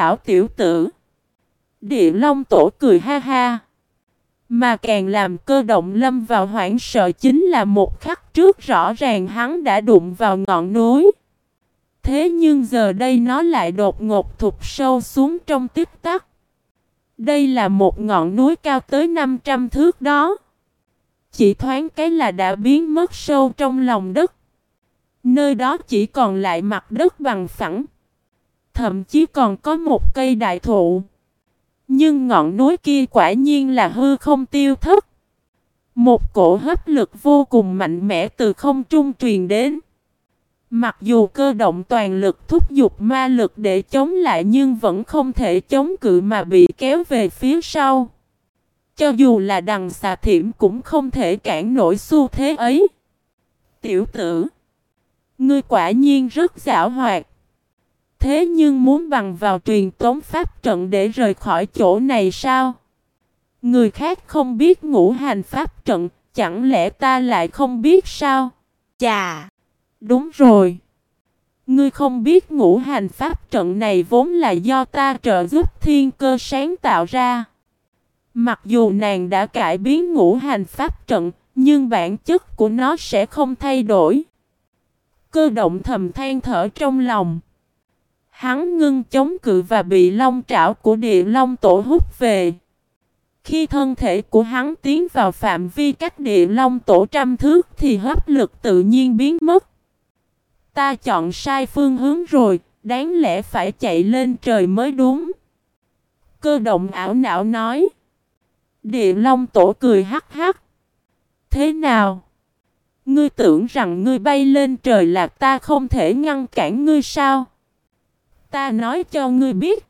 hảo tiểu tử. Địa Long Tổ cười ha ha. Mà càng làm cơ động lâm vào hoảng sợ chính là một khắc trước rõ ràng hắn đã đụng vào ngọn núi. Thế nhưng giờ đây nó lại đột ngột thụt sâu xuống trong tích tắc. Đây là một ngọn núi cao tới 500 thước đó. Chỉ thoáng cái là đã biến mất sâu trong lòng đất. Nơi đó chỉ còn lại mặt đất bằng phẳng. Thậm chí còn có một cây đại thụ. Nhưng ngọn núi kia quả nhiên là hư không tiêu thất. Một cổ hấp lực vô cùng mạnh mẽ từ không trung truyền đến. Mặc dù cơ động toàn lực thúc giục ma lực để chống lại nhưng vẫn không thể chống cự mà bị kéo về phía sau. Cho dù là đằng xà thiểm cũng không thể cản nổi xu thế ấy. Tiểu tử, ngươi quả nhiên rất giảo hoạt. Thế nhưng muốn bằng vào truyền tống pháp trận để rời khỏi chỗ này sao? Người khác không biết ngũ hành pháp trận, chẳng lẽ ta lại không biết sao? Chà! Đúng rồi! Ngươi không biết ngũ hành pháp trận này vốn là do ta trợ giúp thiên cơ sáng tạo ra. Mặc dù nàng đã cải biến ngũ hành pháp trận, nhưng bản chất của nó sẽ không thay đổi. Cơ động thầm than thở trong lòng. Hắn ngưng chống cự và bị long trảo của địa long tổ hút về. Khi thân thể của hắn tiến vào phạm vi cách địa long tổ trăm thước thì hấp lực tự nhiên biến mất. Ta chọn sai phương hướng rồi, đáng lẽ phải chạy lên trời mới đúng. Cơ động ảo não nói. Địa long tổ cười hắc hắc. Thế nào? Ngươi tưởng rằng ngươi bay lên trời là ta không thể ngăn cản ngươi sao? Ta nói cho ngươi biết.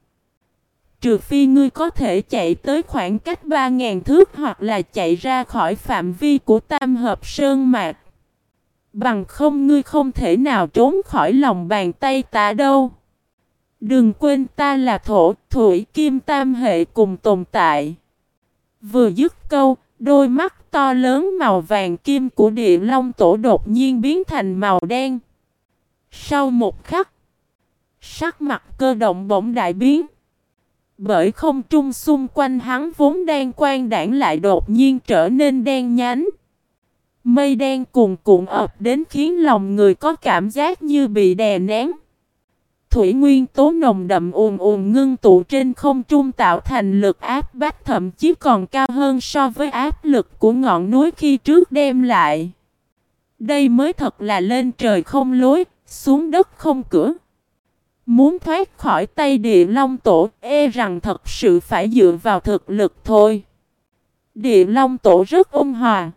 Trừ phi ngươi có thể chạy tới khoảng cách 3.000 thước hoặc là chạy ra khỏi phạm vi của tam hợp sơn mạc. Bằng không ngươi không thể nào trốn khỏi lòng bàn tay ta đâu. Đừng quên ta là thổ, thủy, kim tam hệ cùng tồn tại. Vừa dứt câu, đôi mắt to lớn màu vàng kim của địa long tổ đột nhiên biến thành màu đen. Sau một khắc, sắc mặt cơ động bỗng đại biến. Bởi không trung xung quanh hắn vốn đang quang đảng lại đột nhiên trở nên đen nhánh. Mây đen cuồn cuộn ập đến khiến lòng người có cảm giác như bị đè nén. Thủy nguyên tố nồng đậm ùn ùn ngưng tụ trên không trung tạo thành lực áp bách thậm chí còn cao hơn so với áp lực của ngọn núi khi trước đem lại. Đây mới thật là lên trời không lối, xuống đất không cửa. Muốn thoát khỏi tay địa long tổ e rằng thật sự phải dựa vào thực lực thôi. Địa long tổ rất ôn hòa.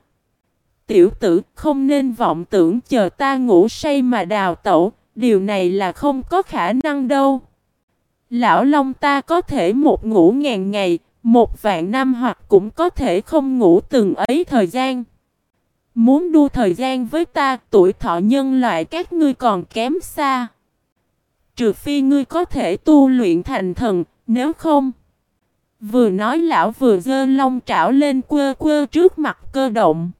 Tiểu tử không nên vọng tưởng chờ ta ngủ say mà đào tẩu, điều này là không có khả năng đâu. Lão Long ta có thể một ngủ ngàn ngày, một vạn năm hoặc cũng có thể không ngủ từng ấy thời gian. Muốn đua thời gian với ta, tuổi thọ nhân loại các ngươi còn kém xa. Trừ phi ngươi có thể tu luyện thành thần, nếu không. Vừa nói lão vừa giơ long trảo lên quơ quơ trước mặt cơ động.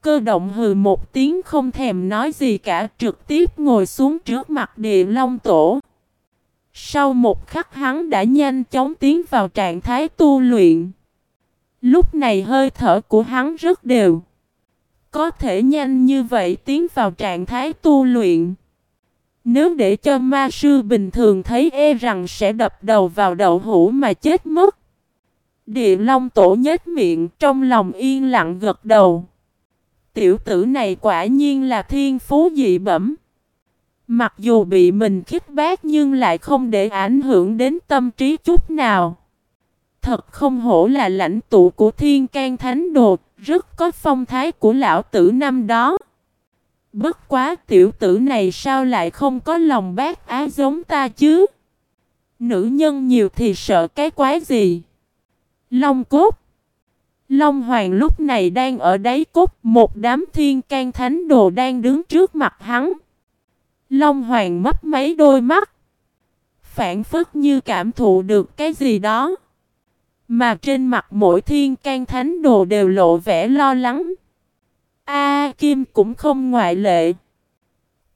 Cơ động hừ một tiếng không thèm nói gì cả trực tiếp ngồi xuống trước mặt địa long tổ. Sau một khắc hắn đã nhanh chóng tiến vào trạng thái tu luyện. Lúc này hơi thở của hắn rất đều. Có thể nhanh như vậy tiến vào trạng thái tu luyện. Nếu để cho ma sư bình thường thấy e rằng sẽ đập đầu vào đậu hũ mà chết mất. Địa long tổ nhếch miệng trong lòng yên lặng gật đầu. Tiểu tử này quả nhiên là thiên phú dị bẩm. Mặc dù bị mình khích bác nhưng lại không để ảnh hưởng đến tâm trí chút nào. Thật không hổ là lãnh tụ của thiên can thánh đồ, rất có phong thái của lão tử năm đó. Bất quá tiểu tử này sao lại không có lòng bác á giống ta chứ? Nữ nhân nhiều thì sợ cái quái gì? Long cốt Long Hoàng lúc này đang ở đáy cốt, một đám thiên can thánh đồ đang đứng trước mặt hắn. Long Hoàng mất mấy đôi mắt. Phản phức như cảm thụ được cái gì đó. Mà trên mặt mỗi thiên can thánh đồ đều lộ vẻ lo lắng. A Kim cũng không ngoại lệ.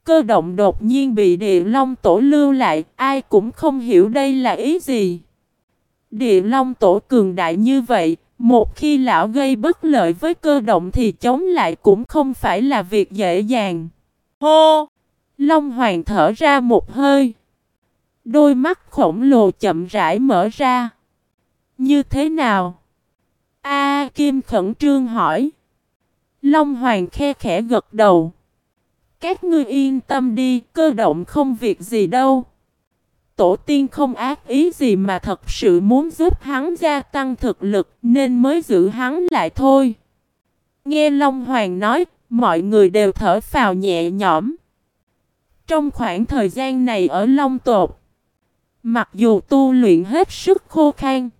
Cơ động đột nhiên bị địa long tổ lưu lại, ai cũng không hiểu đây là ý gì. Địa long tổ cường đại như vậy, một khi lão gây bất lợi với cơ động thì chống lại cũng không phải là việc dễ dàng. Hô! Long hoàng thở ra một hơi. Đôi mắt khổng lồ chậm rãi mở ra. Như thế nào? A Kim khẩn trương hỏi. Long hoàng khe khẽ gật đầu. Các ngươi yên tâm đi, cơ động không việc gì đâu. Tổ tiên không ác ý gì mà thật sự muốn giúp hắn gia tăng thực lực nên mới giữ hắn lại thôi. Nghe Long Hoàng nói, mọi người đều thở phào nhẹ nhõm. Trong khoảng thời gian này ở Long Tột, mặc dù tu luyện hết sức khô khan,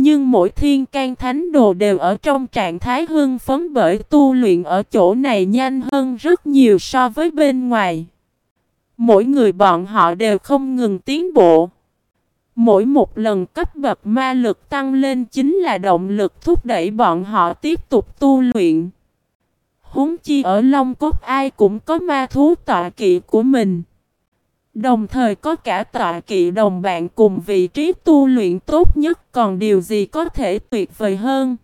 nhưng mỗi thiên can thánh đồ đều ở trong trạng thái hưng phấn bởi tu luyện ở chỗ này nhanh hơn rất nhiều so với bên ngoài. Mỗi người bọn họ đều không ngừng tiến bộ. Mỗi một lần cấp bậc ma lực tăng lên chính là động lực thúc đẩy bọn họ tiếp tục tu luyện. Huống chi ở Long Cốt ai cũng có ma thú tọa kỵ của mình. Đồng thời có cả tọa kỵ đồng bạn cùng vị trí tu luyện tốt nhất còn điều gì có thể tuyệt vời hơn.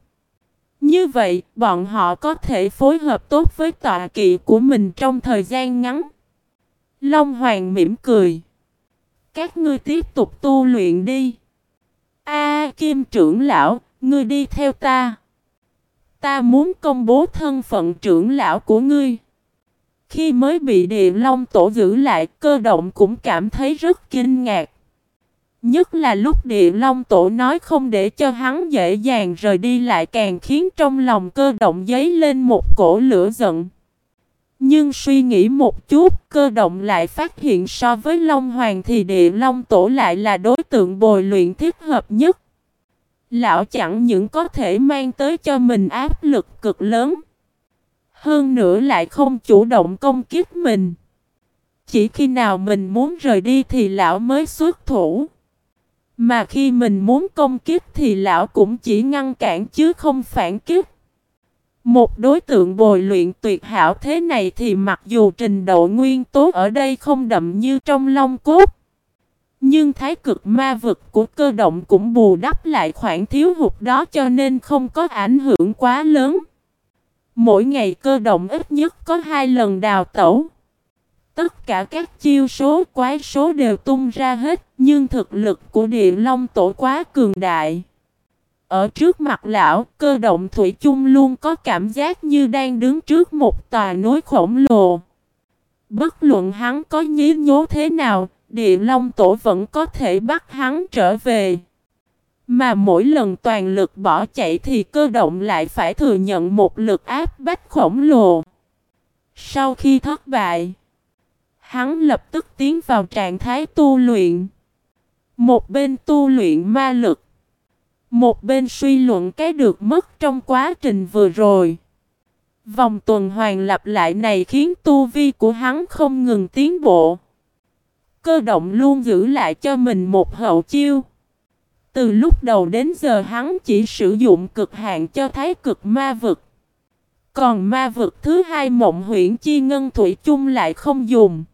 Như vậy, bọn họ có thể phối hợp tốt với tọa kỵ của mình trong thời gian ngắn. Long Hoàng mỉm cười. Các ngươi tiếp tục tu luyện đi. A Kim trưởng lão, ngươi đi theo ta. Ta muốn công bố thân phận trưởng lão của ngươi. Khi mới bị địa long tổ giữ lại, cơ động cũng cảm thấy rất kinh ngạc. Nhất là lúc địa long tổ nói không để cho hắn dễ dàng rời đi lại càng khiến trong lòng cơ động dấy lên một cổ lửa giận. Nhưng suy nghĩ một chút, cơ động lại phát hiện so với Long Hoàng thì địa Long Tổ lại là đối tượng bồi luyện thích hợp nhất. Lão chẳng những có thể mang tới cho mình áp lực cực lớn. Hơn nữa lại không chủ động công kích mình. Chỉ khi nào mình muốn rời đi thì lão mới xuất thủ. Mà khi mình muốn công kích thì lão cũng chỉ ngăn cản chứ không phản kích. Một đối tượng bồi luyện tuyệt hảo thế này thì mặc dù trình độ nguyên tố ở đây không đậm như trong long cốt. Nhưng thái cực ma vực của cơ động cũng bù đắp lại khoản thiếu hụt đó cho nên không có ảnh hưởng quá lớn. Mỗi ngày cơ động ít nhất có hai lần đào tẩu. Tất cả các chiêu số quái số đều tung ra hết, nhưng thực lực của địa long tổ quá cường đại. Ở trước mặt lão, cơ động thủy chung luôn có cảm giác như đang đứng trước một tòa núi khổng lồ. Bất luận hắn có nhí nhố thế nào, địa long tổ vẫn có thể bắt hắn trở về. Mà mỗi lần toàn lực bỏ chạy thì cơ động lại phải thừa nhận một lực áp bách khổng lồ. Sau khi thất bại, hắn lập tức tiến vào trạng thái tu luyện. Một bên tu luyện ma lực, một bên suy luận cái được mất trong quá trình vừa rồi. Vòng tuần hoàn lặp lại này khiến tu vi của hắn không ngừng tiến bộ. Cơ động luôn giữ lại cho mình một hậu chiêu. Từ lúc đầu đến giờ hắn chỉ sử dụng cực hạn cho thái cực ma vực. Còn ma vực thứ hai mộng huyễn chi ngân thủy chung lại không dùng.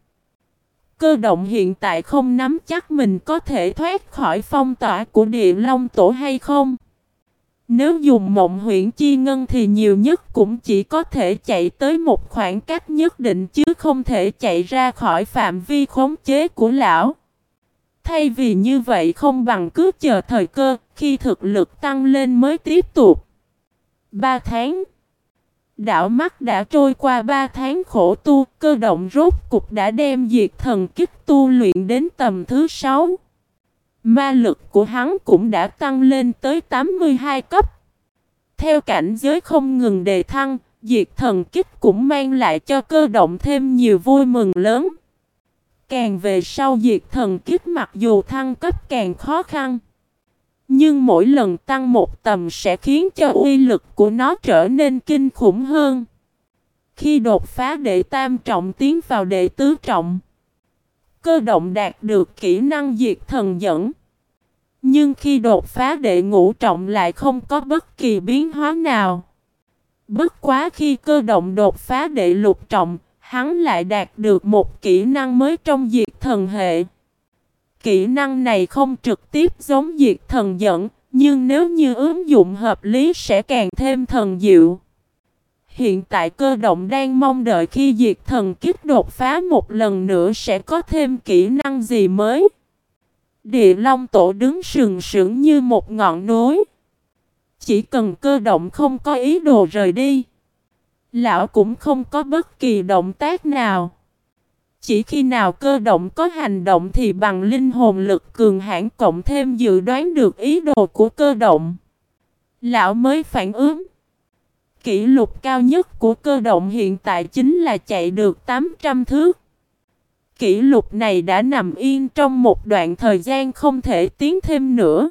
Cơ động hiện tại không nắm chắc mình có thể thoát khỏi phong tỏa của địa long tổ hay không. Nếu dùng mộng huyễn chi ngân thì nhiều nhất cũng chỉ có thể chạy tới một khoảng cách nhất định chứ không thể chạy ra khỏi phạm vi khống chế của lão. Thay vì như vậy không bằng cứ chờ thời cơ, khi thực lực tăng lên mới tiếp tục. Ba tháng Đảo mắt đã trôi qua ba tháng khổ tu, cơ động rốt cục đã đem diệt thần kích tu luyện đến tầm thứ sáu. Ma lực của hắn cũng đã tăng lên tới 82 cấp. Theo cảnh giới không ngừng đề thăng, diệt thần kích cũng mang lại cho cơ động thêm nhiều vui mừng lớn. Càng về sau diệt thần kiếp mặc dù thăng cấp càng khó khăn. Nhưng mỗi lần tăng một tầm sẽ khiến cho uy lực của nó trở nên kinh khủng hơn. Khi đột phá đệ tam trọng tiến vào đệ tứ trọng, cơ động đạt được kỹ năng diệt thần dẫn. Nhưng khi đột phá đệ ngũ trọng lại không có bất kỳ biến hóa nào. Bất quá khi cơ động đột phá đệ lục trọng, hắn lại đạt được một kỹ năng mới trong diệt thần hệ. Kỹ năng này không trực tiếp giống diệt thần dẫn, nhưng nếu như ứng dụng hợp lý sẽ càng thêm thần diệu. Hiện tại cơ động đang mong đợi khi diệt thần kích đột phá một lần nữa sẽ có thêm kỹ năng gì mới. Địa Long Tổ đứng sừng sững như một ngọn núi. Chỉ cần cơ động không có ý đồ rời đi. Lão cũng không có bất kỳ động tác nào. Chỉ khi nào cơ động có hành động thì bằng linh hồn lực cường hãn cộng thêm dự đoán được ý đồ của cơ động. Lão mới phản ứng. Kỷ lục cao nhất của cơ động hiện tại chính là chạy được 800 thước. Kỷ lục này đã nằm yên trong một đoạn thời gian không thể tiến thêm nữa.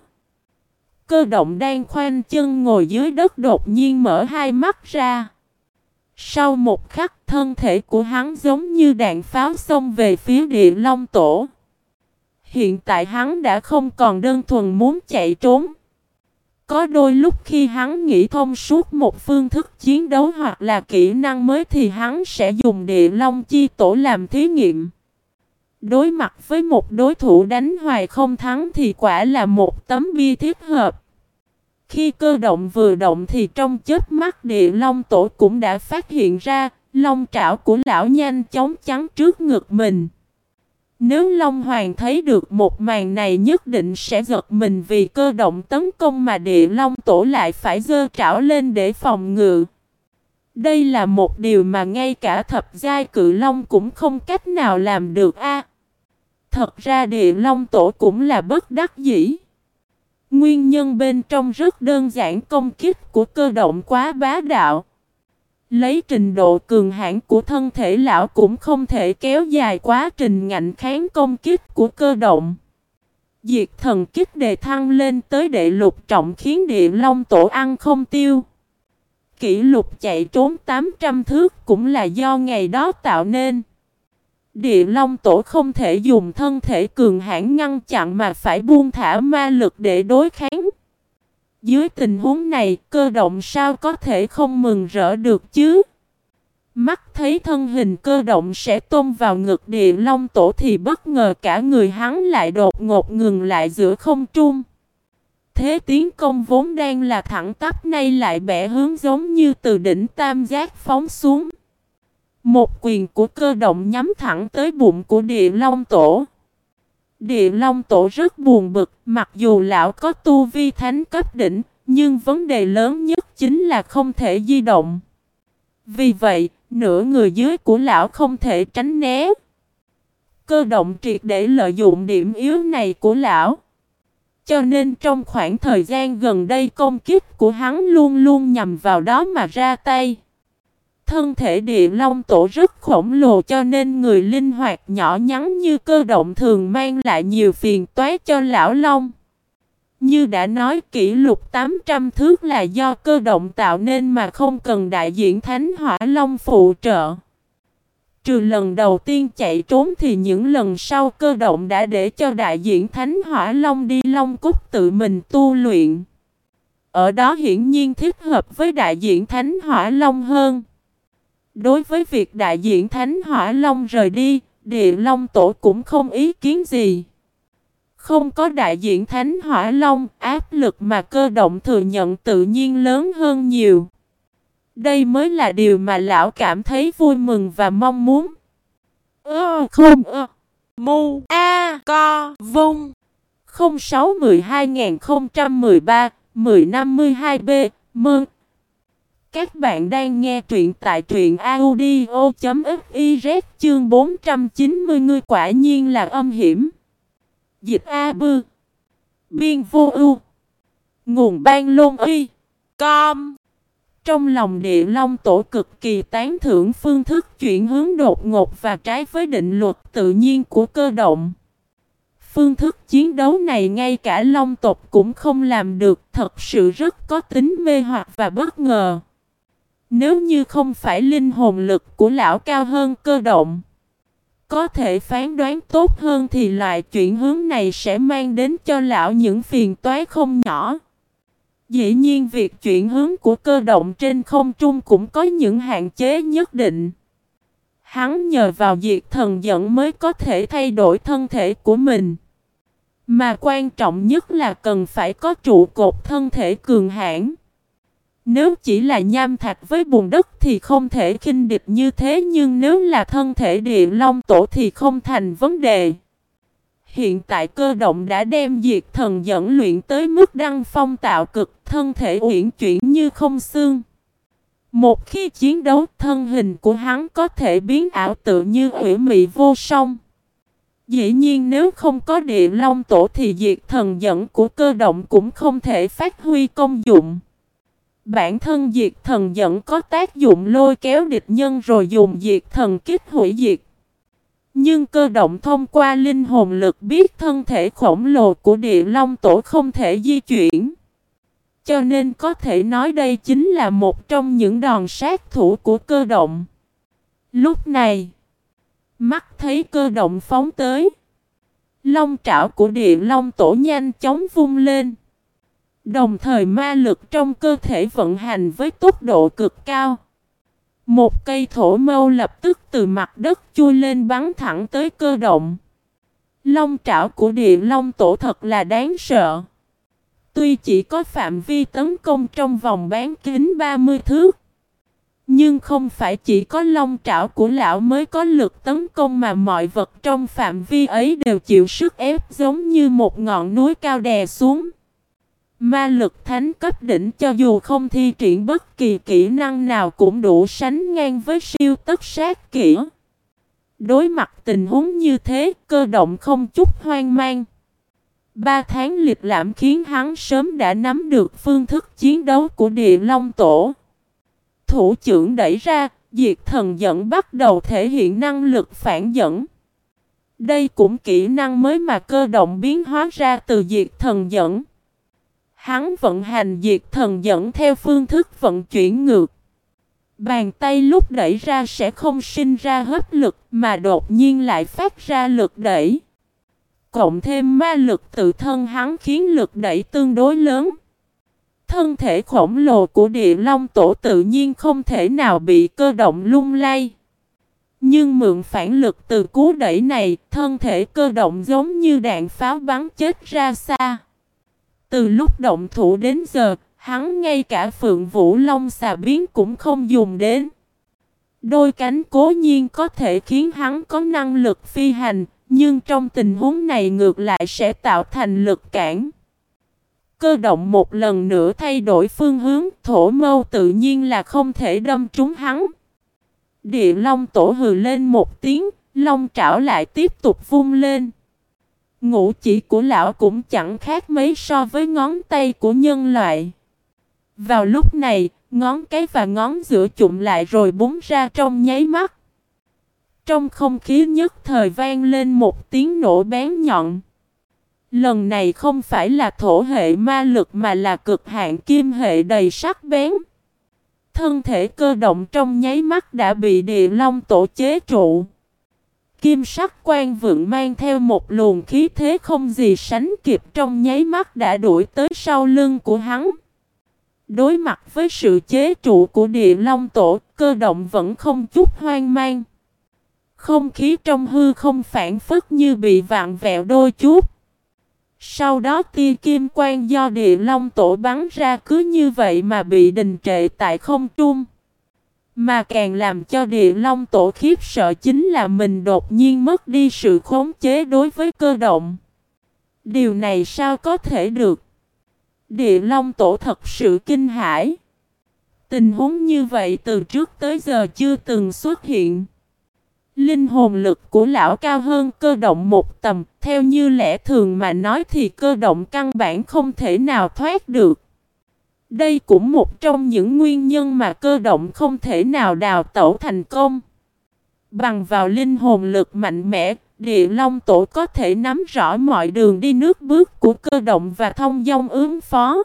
Cơ động đang khoanh chân ngồi dưới đất đột nhiên mở hai mắt ra. Sau một khắc, thân thể của hắn giống như đạn pháo xông về phía địa long tổ. Hiện tại hắn đã không còn đơn thuần muốn chạy trốn. Có đôi lúc khi hắn nghĩ thông suốt một phương thức chiến đấu hoặc là kỹ năng mới thì hắn sẽ dùng địa long chi tổ làm thí nghiệm. Đối mặt với một đối thủ đánh hoài không thắng thì quả là một tấm bia thiết hợp. Khi cơ động vừa động thì trong chết mắt địa long tổ cũng đã phát hiện ra, long trảo của lão nhanh chóng chắn trước ngực mình. Nếu Long Hoàng thấy được một màn này nhất định sẽ giật mình vì cơ động tấn công mà địa long tổ lại phải dơ trảo lên để phòng ngự. Đây là một điều mà ngay cả thập giai cự long cũng không cách nào làm được a. thật ra địa long tổ cũng là bất đắc dĩ. Nguyên nhân bên trong rất đơn giản, công kích của cơ động quá bá đạo. Lấy trình độ cường hãn của thân thể lão cũng không thể kéo dài quá trình ngạnh kháng công kích của cơ động. Diệt thần kích đề thăng lên tới đệ lục trọng khiến địa long tổ ăn không tiêu. Kỷ lục chạy trốn 800 thước cũng là do ngày đó tạo nên. Địa long tổ không thể dùng thân thể cường hãn ngăn chặn mà phải buông thả ma lực để đối kháng. Dưới tình huống này, cơ động sao có thể không mừng rỡ được chứ? Mắt thấy thân hình cơ động sẽ tôm vào ngực địa long tổ thì bất ngờ cả người hắn lại đột ngột ngừng lại giữa không trung. Thế tiến công vốn đang là thẳng tắp nay lại bẻ hướng giống như từ đỉnh tam giác phóng xuống. Một quyền của cơ động nhắm thẳng tới bụng của địa long tổ. Địa Long Tổ rất buồn bực, mặc dù lão có tu vi thánh cấp đỉnh, nhưng vấn đề lớn nhất chính là không thể di động. Vì vậy, nửa người dưới của lão không thể tránh né. Cơ động triệt để lợi dụng điểm yếu này của lão. Cho nên trong khoảng thời gian gần đây công kích của hắn luôn luôn nhằm vào đó mà ra tay. Thân thể địa long tổ rất khổng lồ cho nên người linh hoạt nhỏ nhắn như cơ động thường mang lại nhiều phiền toái cho lão long. Như đã nói, kỷ lục 800 thước là do cơ động tạo nên mà không cần đại diện Thánh Hỏa Long phụ trợ. Trừ lần đầu tiên chạy trốn thì những lần sau cơ động đã để cho đại diện Thánh Hỏa Long đi Long Cúc tự mình tu luyện. Ở đó hiển nhiên thích hợp với đại diện Thánh Hỏa Long hơn. Đối với việc đại diện Thánh Hỏa Long rời đi, Địa Long Tổ cũng không ý kiến gì. Không có đại diện Thánh Hỏa Long, áp lực mà cơ động thừa nhận tự nhiên lớn hơn nhiều. Đây mới là điều mà lão cảm thấy vui mừng và mong muốn. Ơ không ơ. Mu A Co Vung 06 12 1013 1052 B Mừng các bạn đang nghe truyện tại truyện audio.fiz chương 490 ngươi quả nhiên là âm hiểm. Dịch A Bư Biên vô ưu Nguồn ban lôn uy Com Trong lòng địa long tổ cực kỳ tán thưởng phương thức chuyển hướng đột ngột và trái với định luật tự nhiên của cơ động. Phương thức chiến đấu này ngay cả long tộc cũng không làm được, thật sự rất có tính mê hoặc và bất ngờ. Nếu như không phải linh hồn lực của lão cao hơn cơ động, có thể phán đoán tốt hơn thì loại chuyển hướng này sẽ mang đến cho lão những phiền toái không nhỏ. Dĩ nhiên việc chuyển hướng của cơ động trên không trung cũng có những hạn chế nhất định. Hắn nhờ vào diệt thần dẫn mới có thể thay đổi thân thể của mình. Mà quan trọng nhất là cần phải có trụ cột thân thể cường hãn. Nếu chỉ là nham thạch với bùn đất thì không thể khinh địch như thế, nhưng nếu là thân thể địa long tổ thì không thành vấn đề. Hiện tại cơ động đã đem diệt thần dẫn luyện tới mức đăng phong tạo cực, thân thể uyển chuyển như không xương. Một khi chiến đấu, thân hình của hắn có thể biến ảo tự như hủy mị vô song. Dĩ nhiên nếu không có địa long tổ thì diệt thần dẫn của cơ động cũng không thể phát huy công dụng. Bản thân diệt thần dẫn có tác dụng lôi kéo địch nhân rồi dùng diệt thần kích hủy diệt. Nhưng cơ động thông qua linh hồn lực biết thân thể khổng lồ của địa long tổ không thể di chuyển. Cho nên có thể nói đây chính là một trong những đòn sát thủ của cơ động. Lúc này, mắt thấy cơ động phóng tới. Long trảo của địa long tổ nhanh chóng vung lên. Đồng thời ma lực trong cơ thể vận hành với tốc độ cực cao. Một cây thổ mâu lập tức từ mặt đất chui lên bắn thẳng tới cơ động. Long trảo của địa long tổ thật là đáng sợ. Tuy chỉ có phạm vi tấn công trong vòng bán kính 30 thước. Nhưng không phải chỉ có long trảo của lão mới có lực tấn công mà mọi vật trong phạm vi ấy đều chịu sức ép giống như một ngọn núi cao đè xuống. Ma lực thánh cấp đỉnh cho dù không thi triển bất kỳ kỹ năng nào cũng đủ sánh ngang với siêu tất sát kỹ. Đối mặt tình huống như thế, cơ động không chút hoang mang. Ba tháng liệt lãm khiến hắn sớm đã nắm được phương thức chiến đấu của địa long tổ. Thủ trưởng đẩy ra, diệt thần dẫn bắt đầu thể hiện năng lực phản dẫn. Đây cũng kỹ năng mới mà cơ động biến hóa ra từ diệt thần dẫn. Hắn vận hành diệt thần dẫn theo phương thức vận chuyển ngược. Bàn tay lúc đẩy ra sẽ không sinh ra hấp lực mà đột nhiên lại phát ra lực đẩy. Cộng thêm ma lực tự thân hắn khiến lực đẩy tương đối lớn. Thân thể khổng lồ của địa long tổ tự nhiên không thể nào bị cơ động lung lay. Nhưng mượn phản lực từ cú đẩy này, thân thể cơ động giống như đạn pháo bắn chết ra xa. Từ lúc động thủ đến giờ, hắn ngay cả phượng vũ long xà biến cũng không dùng đến. Đôi cánh cố nhiên có thể khiến hắn có năng lực phi hành, nhưng trong tình huống này ngược lại sẽ tạo thành lực cản. Cơ động một lần nữa thay đổi phương hướng, thổ mâu tự nhiên là không thể đâm trúng hắn. Địa long tổ hừ lên một tiếng, long trảo lại tiếp tục vung lên. Ngũ chỉ của lão cũng chẳng khác mấy so với ngón tay của nhân loại. Vào lúc này, ngón cái và ngón giữa chụm lại rồi búng ra trong nháy mắt. Trong không khí nhất thời vang lên một tiếng nổ bén nhọn. Lần này không phải là thổ hệ ma lực mà là cực hạn kim hệ đầy sắc bén. Thân thể cơ động trong nháy mắt đã bị địa long tổ chế trụ. Kim sắc quan vượng mang theo một luồng khí thế không gì sánh kịp trong nháy mắt đã đuổi tới sau lưng của hắn. Đối mặt với sự chế trụ của địa long tổ, cơ động vẫn không chút hoang mang. Không khí trong hư không phản phất như bị vạn vẹo đôi chút. Sau đó tia kim quang do địa long tổ bắn ra cứ như vậy mà bị đình trệ tại không trung. Mà càng làm cho địa long tổ khiếp sợ chính là mình đột nhiên mất đi sự khống chế đối với cơ động. Điều này sao có thể được? Địa long tổ thật sự kinh hãi. Tình huống như vậy từ trước tới giờ chưa từng xuất hiện. Linh hồn lực của lão cao hơn cơ động một tầm, theo như lẽ thường mà nói thì cơ động căn bản không thể nào thoát được. Đây cũng một trong những nguyên nhân mà cơ động không thể nào đào tẩu thành công. Bằng vào linh hồn lực mạnh mẽ, địa long tổ có thể nắm rõ mọi đường đi nước bước của cơ động và thông dong ứng phó.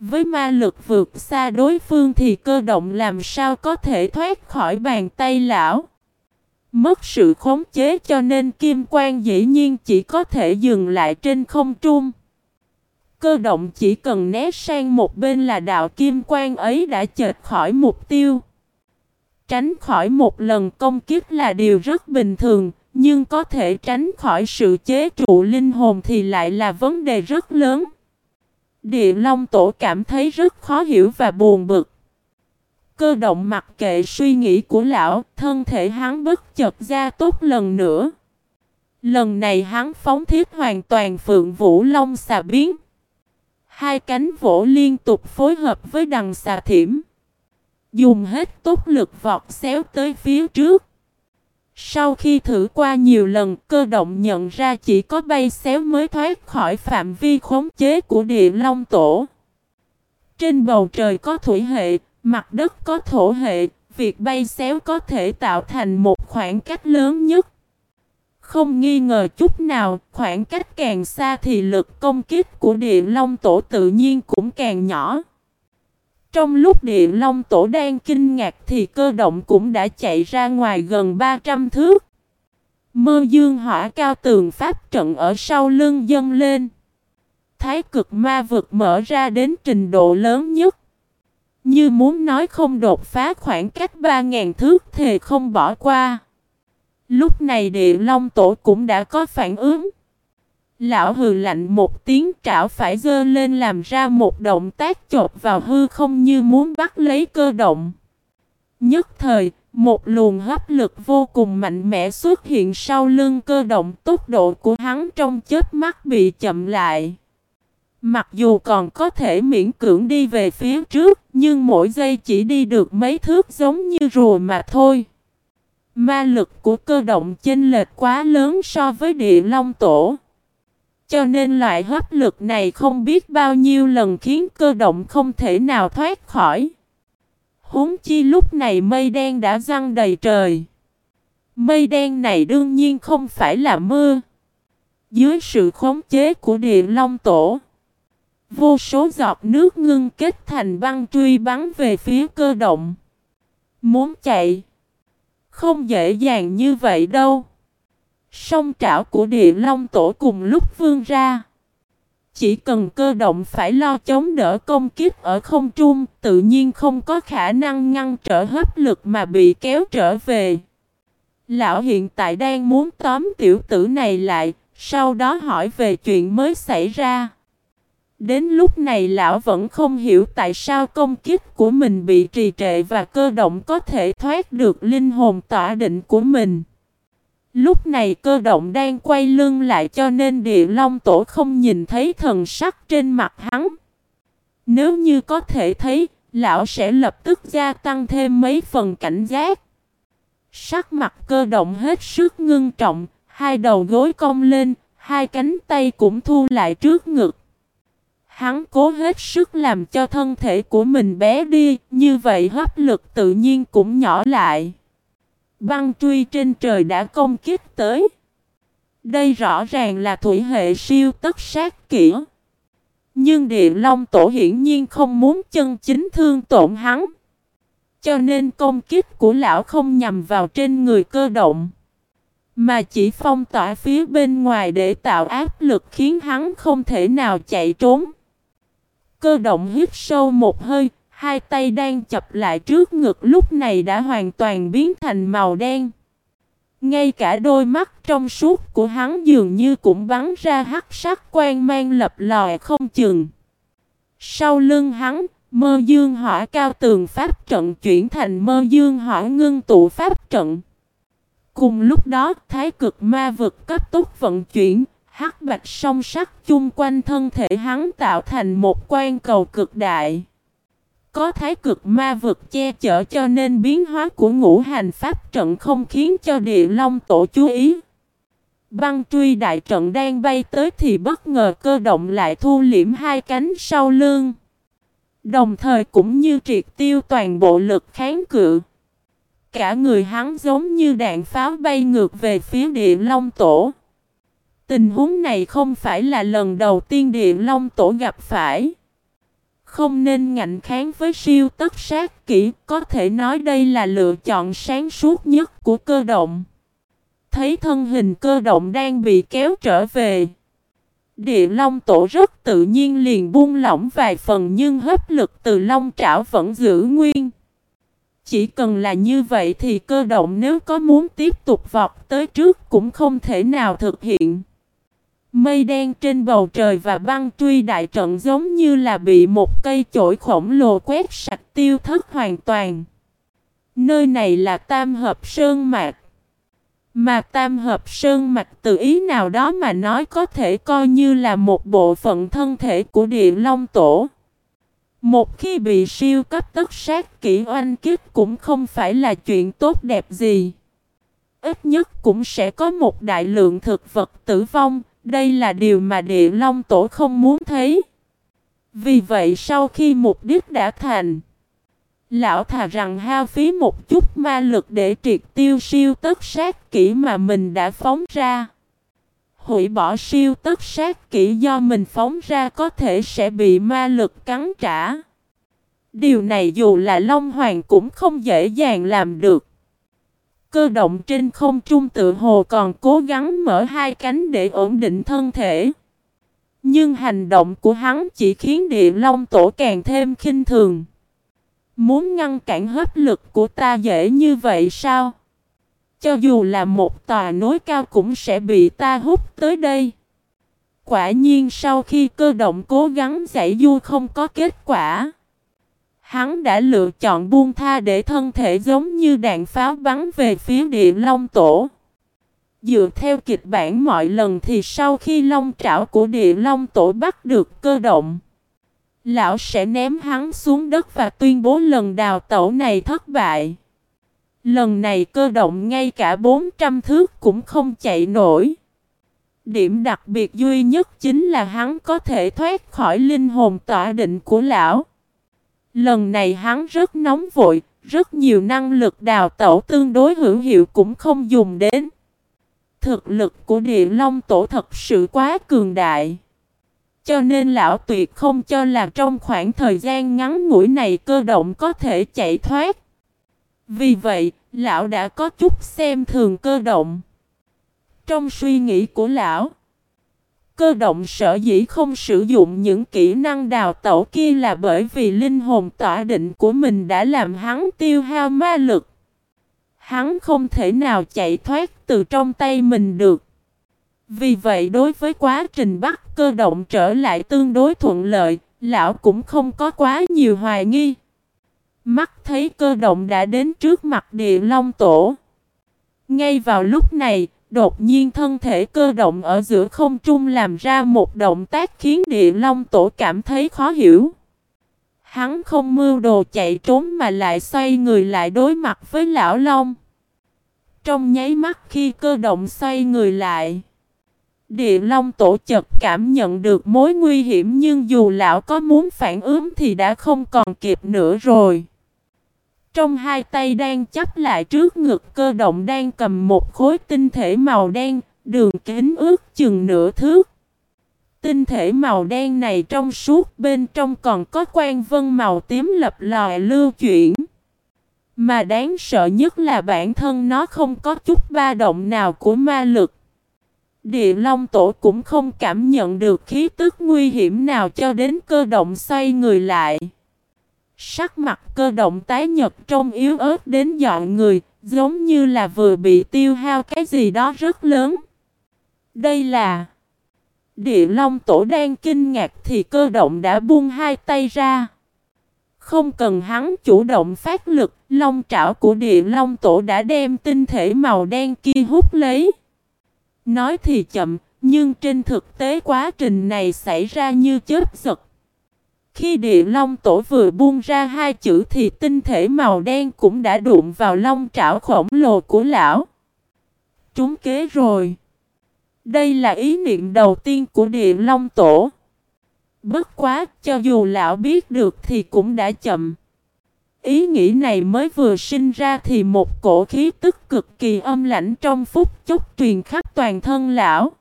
Với ma lực vượt xa đối phương thì cơ động làm sao có thể thoát khỏi bàn tay lão. Mất sự khống chế cho nên kim quang dĩ nhiên chỉ có thể dừng lại trên không trung. Cơ động chỉ cần né sang một bên là đạo kim quang ấy đã chệt khỏi mục tiêu. tránh khỏi một lần công kiếp là điều rất bình thường, nhưng có thể tránh khỏi sự chế trụ linh hồn thì lại là vấn đề rất lớn. Địa Long Tổ cảm thấy rất khó hiểu và buồn bực. Cơ động mặc kệ suy nghĩ của lão, thân thể hắn bất chợt ra tốt lần nữa. Lần này hắn phóng thiết hoàn toàn phượng vũ long xà biến. Hai cánh vỗ liên tục phối hợp với đằng xà thiểm. Dùng hết tốt lực vọt xéo tới phía trước. Sau khi thử qua nhiều lần cơ động nhận ra chỉ có bay xéo mới thoát khỏi phạm vi khống chế của địa long tổ. Trên bầu trời có thủy hệ, mặt đất có thổ hệ, việc bay xéo có thể tạo thành một khoảng cách lớn nhất. Không nghi ngờ chút nào, khoảng cách càng xa thì lực công kích của địa long tổ tự nhiên cũng càng nhỏ. Trong lúc địa long tổ đang kinh ngạc thì cơ động cũng đã chạy ra ngoài gần 300 thước. Mơ dương hỏa cao tường pháp trận ở sau lưng dâng lên. Thái cực ma vực mở ra đến trình độ lớn nhất. Như muốn nói không đột phá khoảng cách 3.000 thước thì không bỏ qua. Lúc này địa long tổ cũng đã có phản ứng. Lão hừ lạnh một tiếng trảo phải dơ lên làm ra một động tác chộp vào hư không như muốn bắt lấy cơ động. Nhất thời, một luồng hấp lực vô cùng mạnh mẽ xuất hiện sau lưng cơ động tốc độ của hắn trong chết mắt bị chậm lại. Mặc dù còn có thể miễn cưỡng đi về phía trước, nhưng mỗi giây chỉ đi được mấy thước giống như rùa mà thôi. Ma lực của cơ động chênh lệch quá lớn so với địa long tổ. Cho nên loại hấp lực này không biết bao nhiêu lần khiến cơ động không thể nào thoát khỏi. Huống chi lúc này mây đen đã răng đầy trời. Mây đen này đương nhiên không phải là mưa. Dưới sự khống chế của địa long tổ. Vô số giọt nước ngưng kết thành băng truy bắn về phía cơ động. Muốn chạy. Không dễ dàng như vậy đâu. Song trảo của địa long tổ cùng lúc vươn ra. Chỉ cần cơ động phải lo chống đỡ công kích ở không trung, tự nhiên không có khả năng ngăn trở hấp lực mà bị kéo trở về. Lão hiện tại đang muốn tóm tiểu tử này lại, sau đó hỏi về chuyện mới xảy ra. Đến lúc này lão vẫn không hiểu tại sao công kích của mình bị trì trệ và cơ động có thể thoát được linh hồn tỏa định của mình. Lúc này cơ động đang quay lưng lại cho nên địa long tổ không nhìn thấy thần sắc trên mặt hắn. Nếu như có thể thấy, lão sẽ lập tức gia tăng thêm mấy phần cảnh giác. Sắc mặt cơ động hết sức ngưng trọng, hai đầu gối cong lên, hai cánh tay cũng thu lại trước ngực. Hắn cố hết sức làm cho thân thể của mình bé đi, như vậy hấp lực tự nhiên cũng nhỏ lại. Băng truy trên trời đã công kích tới. Đây rõ ràng là thủy hệ siêu tất sát kỹ. Nhưng địa long tổ hiển nhiên không muốn chân chính thương tổn hắn. Cho nên công kích của lão không nhằm vào trên người cơ động. Mà chỉ phong tỏa phía bên ngoài để tạo áp lực khiến hắn không thể nào chạy trốn. Cơ động hít sâu một hơi, hai tay đang chập lại trước ngực lúc này đã hoàn toàn biến thành màu đen. Ngay cả đôi mắt trong suốt của hắn dường như cũng bắn ra hắc sắc quang mang lập lòe không chừng. Sau lưng hắn, mơ dương hỏa cao tường pháp trận chuyển thành mơ dương hỏa ngưng tụ pháp trận. Cùng lúc đó, thái cực ma vực cấp tốc vận chuyển, hắc bạch song sắc chung quanh thân thể hắn tạo thành một quan cầu cực đại. Có thái cực ma vực che chở cho nên biến hóa của ngũ hành pháp trận không khiến cho địa long tổ chú ý. Băng truy đại trận đang bay tới thì bất ngờ cơ động lại thu liễm hai cánh sau lưng. Đồng thời cũng như triệt tiêu toàn bộ lực kháng cự. Cả người hắn giống như đạn pháo bay ngược về phía địa long tổ. Tình huống này không phải là lần đầu tiên địa long tổ gặp phải. Không nên ngạnh kháng với siêu tất sát kỹ, có thể nói đây là lựa chọn sáng suốt nhất của cơ động. Thấy thân hình cơ động đang bị kéo trở về. Địa long tổ rất tự nhiên liền buông lỏng vài phần nhưng hấp lực từ long trảo vẫn giữ nguyên. Chỉ cần là như vậy thì cơ động nếu có muốn tiếp tục vọt tới trước cũng không thể nào thực hiện. Mây đen trên bầu trời và băng truy đại trận giống như là bị một cây chổi khổng lồ quét sạch tiêu thất hoàn toàn. Nơi này là tam hợp sơn mạc. Mà tam hợp sơn mạch từ ý nào đó mà nói có thể coi như là một bộ phận thân thể của địa long tổ. Một khi bị siêu cấp tất sát kỹ oanh kích cũng không phải là chuyện tốt đẹp gì. Ít nhất cũng sẽ có một đại lượng thực vật tử vong, đây là điều mà địa long tổ không muốn thấy. Vì vậy sau khi mục đích đã thành, lão thà rằng hao phí một chút ma lực để triệt tiêu siêu tất sát kỹ mà mình đã phóng ra. Hủy bỏ siêu tất sát kỹ do mình phóng ra có thể sẽ bị ma lực cắn trả. Điều này dù là Long Hoàng cũng không dễ dàng làm được. Cơ động trên không trung tự hồ còn cố gắng mở hai cánh để ổn định thân thể. Nhưng hành động của hắn chỉ khiến địa long tổ càng thêm khinh thường. Muốn ngăn cản hấp lực của ta dễ như vậy sao? Cho dù là một tòa núi cao cũng sẽ bị ta hút tới đây. Quả nhiên sau khi cơ động cố gắng giải du không có kết quả. Hắn đã lựa chọn buông tha để thân thể giống như đạn pháo bắn về phía địa long tổ. Dựa theo kịch bản mọi lần thì sau khi long trảo của địa long tổ bắt được cơ động. Lão sẽ ném hắn xuống đất và tuyên bố lần đào tẩu này thất bại. Lần này cơ động ngay cả 400 thước cũng không chạy nổi. Điểm đặc biệt duy nhất chính là hắn có thể thoát khỏi linh hồn tỏa định của lão. Lần này hắn rất nóng vội, rất nhiều năng lực đào tẩu tương đối hữu hiệu cũng không dùng đến. Thực lực của địa long tổ thật sự quá cường đại. Cho nên lão tuyệt không cho là trong khoảng thời gian ngắn ngủi này cơ động có thể chạy thoát. Vì vậy, lão đã có chút xem thường cơ động. Trong suy nghĩ của lão, cơ động sở dĩ không sử dụng những kỹ năng đào tẩu kia là bởi vì linh hồn tỏa định của mình đã làm hắn tiêu hao ma lực. Hắn không thể nào chạy thoát từ trong tay mình được. Vì vậy đối với quá trình bắt cơ động trở lại tương đối thuận lợi, lão cũng không có quá nhiều hoài nghi. Mắt thấy cơ động đã đến trước mặt địa long tổ. Ngay vào lúc này, đột nhiên thân thể cơ động ở giữa không trung làm ra một động tác khiến địa long tổ cảm thấy khó hiểu. Hắn không mưu đồ chạy trốn mà lại xoay người lại đối mặt với lão long. Trong nháy mắt khi cơ động xoay người lại. Địa Long tổ chật cảm nhận được mối nguy hiểm nhưng dù lão có muốn phản ứng thì đã không còn kịp nữa rồi. Trong hai tay đang chắp lại trước ngực cơ động đang cầm một khối tinh thể màu đen, đường kính ước chừng nửa thước. Tinh thể màu đen này trong suốt bên trong còn có quan vân màu tím lập lòi lưu chuyển. Mà đáng sợ nhất là bản thân nó không có chút ba động nào của ma lực. Địa Long Tổ cũng không cảm nhận được khí tức nguy hiểm nào cho đến cơ động xoay người lại. Sắc mặt cơ động tái nhật trông yếu ớt đến dọn người, giống như là vừa bị tiêu hao cái gì đó rất lớn. Đây là... Địa Long Tổ đang kinh ngạc thì cơ động đã buông hai tay ra. Không cần hắn chủ động phát lực, long trảo của địa long tổ đã đem tinh thể màu đen kia hút lấy. Nói thì chậm, nhưng trên thực tế quá trình này xảy ra như chớp giật. Khi địa long tổ vừa buông ra hai chữ thì tinh thể màu đen cũng đã đụng vào long trảo khổng lồ của lão. Trúng kế rồi. Đây là ý niệm đầu tiên của địa long tổ. Bất quá, cho dù lão biết được thì cũng đã chậm. Ý nghĩ này mới vừa sinh ra thì một cổ khí tức cực kỳ âm lãnh trong phút chốc truyền khắp toàn thân lão.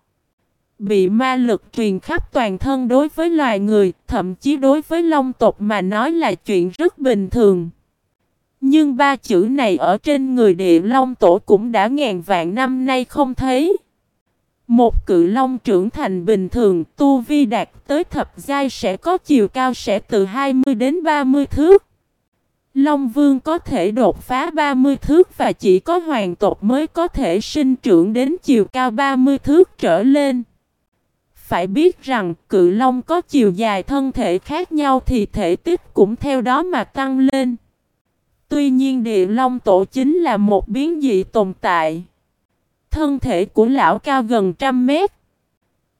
Bị ma lực truyền khắp toàn thân đối với loài người, thậm chí đối với long tộc mà nói là chuyện rất bình thường. Nhưng ba chữ này ở trên người địa long tổ cũng đã ngàn vạn năm nay không thấy. Một cự long trưởng thành bình thường tu vi đạt tới thập giai sẽ có chiều cao sẽ từ 20 đến 30 thước. Long Vương có thể đột phá 30 thước và chỉ có hoàng tộc mới có thể sinh trưởng đến chiều cao 30 thước trở lên. Phải biết rằng cự long có chiều dài thân thể khác nhau thì thể tích cũng theo đó mà tăng lên. Tuy nhiên địa long tổ chính là một biến dị tồn tại. Thân thể của lão cao gần trăm mét.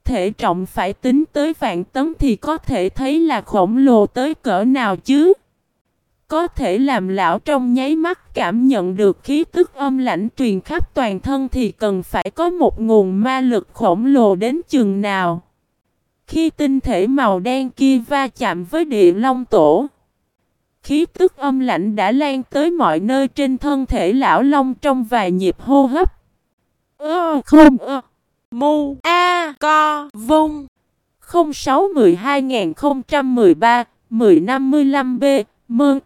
Thể trọng phải tính tới vạn tấn thì có thể thấy là khổng lồ tới cỡ nào chứ. Có thể làm lão trong nháy mắt cảm nhận được khí tức âm lãnh truyền khắp toàn thân thì cần phải có một nguồn ma lực khổng lồ đến chừng nào. Khi tinh thể màu đen kia va chạm với địa long tổ, khí tức âm lạnh đã lan tới mọi nơi trên thân thể lão long trong vài nhịp hô hấp. Ơ không ơ. Mu A Co Vung 06 12 1013 1055 B Mừng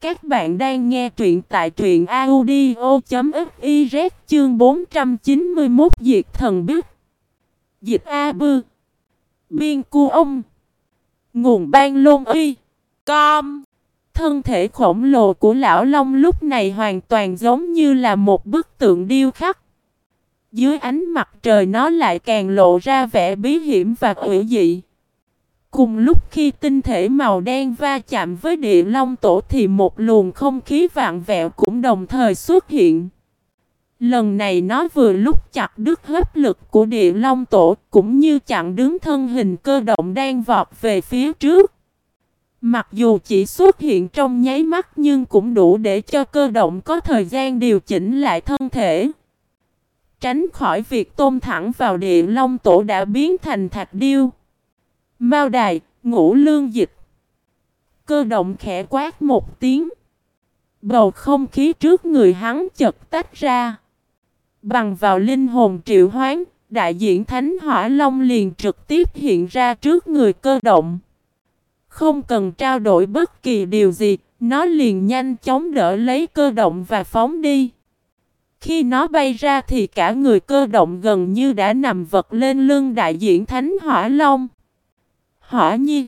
các bạn đang nghe truyện tại truyện audio.fiz chương 491 Diệt Thần Biết Dịch A Bư. Biên Cu Ông. Nguồn Ban Lôn Y Com. Thân thể khổng lồ của lão Long lúc này hoàn toàn giống như là một bức tượng điêu khắc. Dưới ánh mặt trời nó lại càng lộ ra vẻ bí hiểm và ủy dị. Cùng lúc khi tinh thể màu đen va chạm với địa long tổ thì một luồng không khí vạn vẹo cũng đồng thời xuất hiện. Lần này nó vừa lúc chặt đứt hấp lực của địa long tổ cũng như chặn đứng thân hình cơ động đang vọt về phía trước. Mặc dù chỉ xuất hiện trong nháy mắt nhưng cũng đủ để cho cơ động có thời gian điều chỉnh lại thân thể. Tránh khỏi việc tôm thẳng vào địa long tổ đã biến thành thạch điêu. Mao đài, ngũ lương dịch. Cơ động khẽ quát một tiếng. Bầu không khí trước người hắn chật tách ra. Bằng vào linh hồn triệu hoán, đại diện Thánh Hỏa Long liền trực tiếp hiện ra trước người cơ động. Không cần trao đổi bất kỳ điều gì, nó liền nhanh chóng đỡ lấy cơ động và phóng đi. Khi nó bay ra thì cả người cơ động gần như đã nằm vật lên lưng đại diện Thánh Hỏa Long. Hỏa nhi.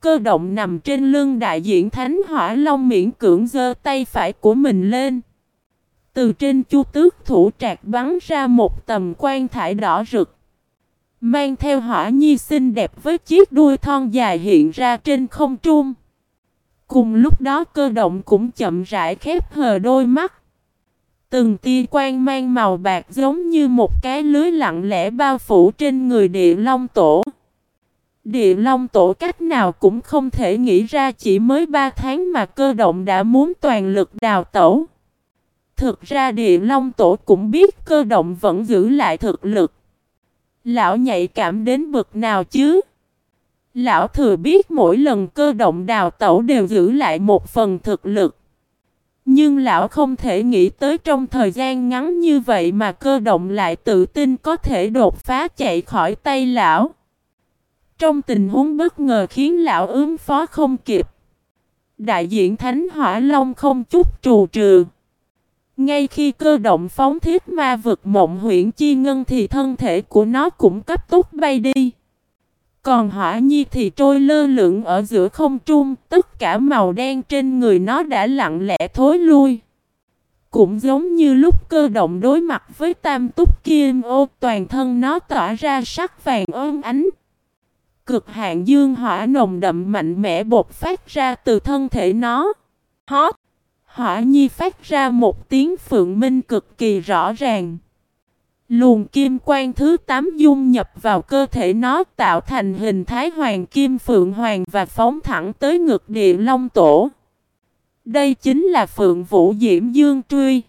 Cơ động nằm trên lưng đại diện Thánh Hỏa Long miễn cưỡng giơ tay phải của mình lên. Từ trên chu tước thủ trạc bắn ra một tầm quan thải đỏ rực. Mang theo hỏa nhi xinh đẹp với chiếc đuôi thon dài hiện ra trên không trung. Cùng lúc đó cơ động cũng chậm rãi khép hờ đôi mắt. Từng tia quang mang màu bạc giống như một cái lưới lặng lẽ bao phủ trên người địa long tổ. Địa Long Tổ cách nào cũng không thể nghĩ ra chỉ mới 3 tháng mà cơ động đã muốn toàn lực đào tẩu. Thực ra Địa Long Tổ cũng biết cơ động vẫn giữ lại thực lực. Lão nhạy cảm đến bực nào chứ? Lão thừa biết mỗi lần cơ động đào tẩu đều giữ lại một phần thực lực. Nhưng lão không thể nghĩ tới trong thời gian ngắn như vậy mà cơ động lại tự tin có thể đột phá chạy khỏi tay lão. Trong tình huống bất ngờ khiến lão ướm phó không kịp. Đại diện Thánh Hỏa Long không chút trù trừ. Ngay khi cơ động phóng thiết ma vực mộng huyện chi ngân thì thân thể của nó cũng cấp tốc bay đi. Còn hỏa nhi thì trôi lơ lửng ở giữa không trung, tất cả màu đen trên người nó đã lặng lẽ thối lui. Cũng giống như lúc cơ động đối mặt với tam túc kim ô toàn thân nó tỏa ra sắc vàng ơn ánh. Cực hạn dương hỏa nồng đậm mạnh mẽ bột phát ra từ thân thể nó. Hót! Hỏa nhi phát ra một tiếng phượng minh cực kỳ rõ ràng. Luồng kim quang thứ 8 dung nhập vào cơ thể nó tạo thành hình thái hoàng kim phượng hoàng và phóng thẳng tới ngực địa long tổ. Đây chính là phượng vũ diễm dương truy.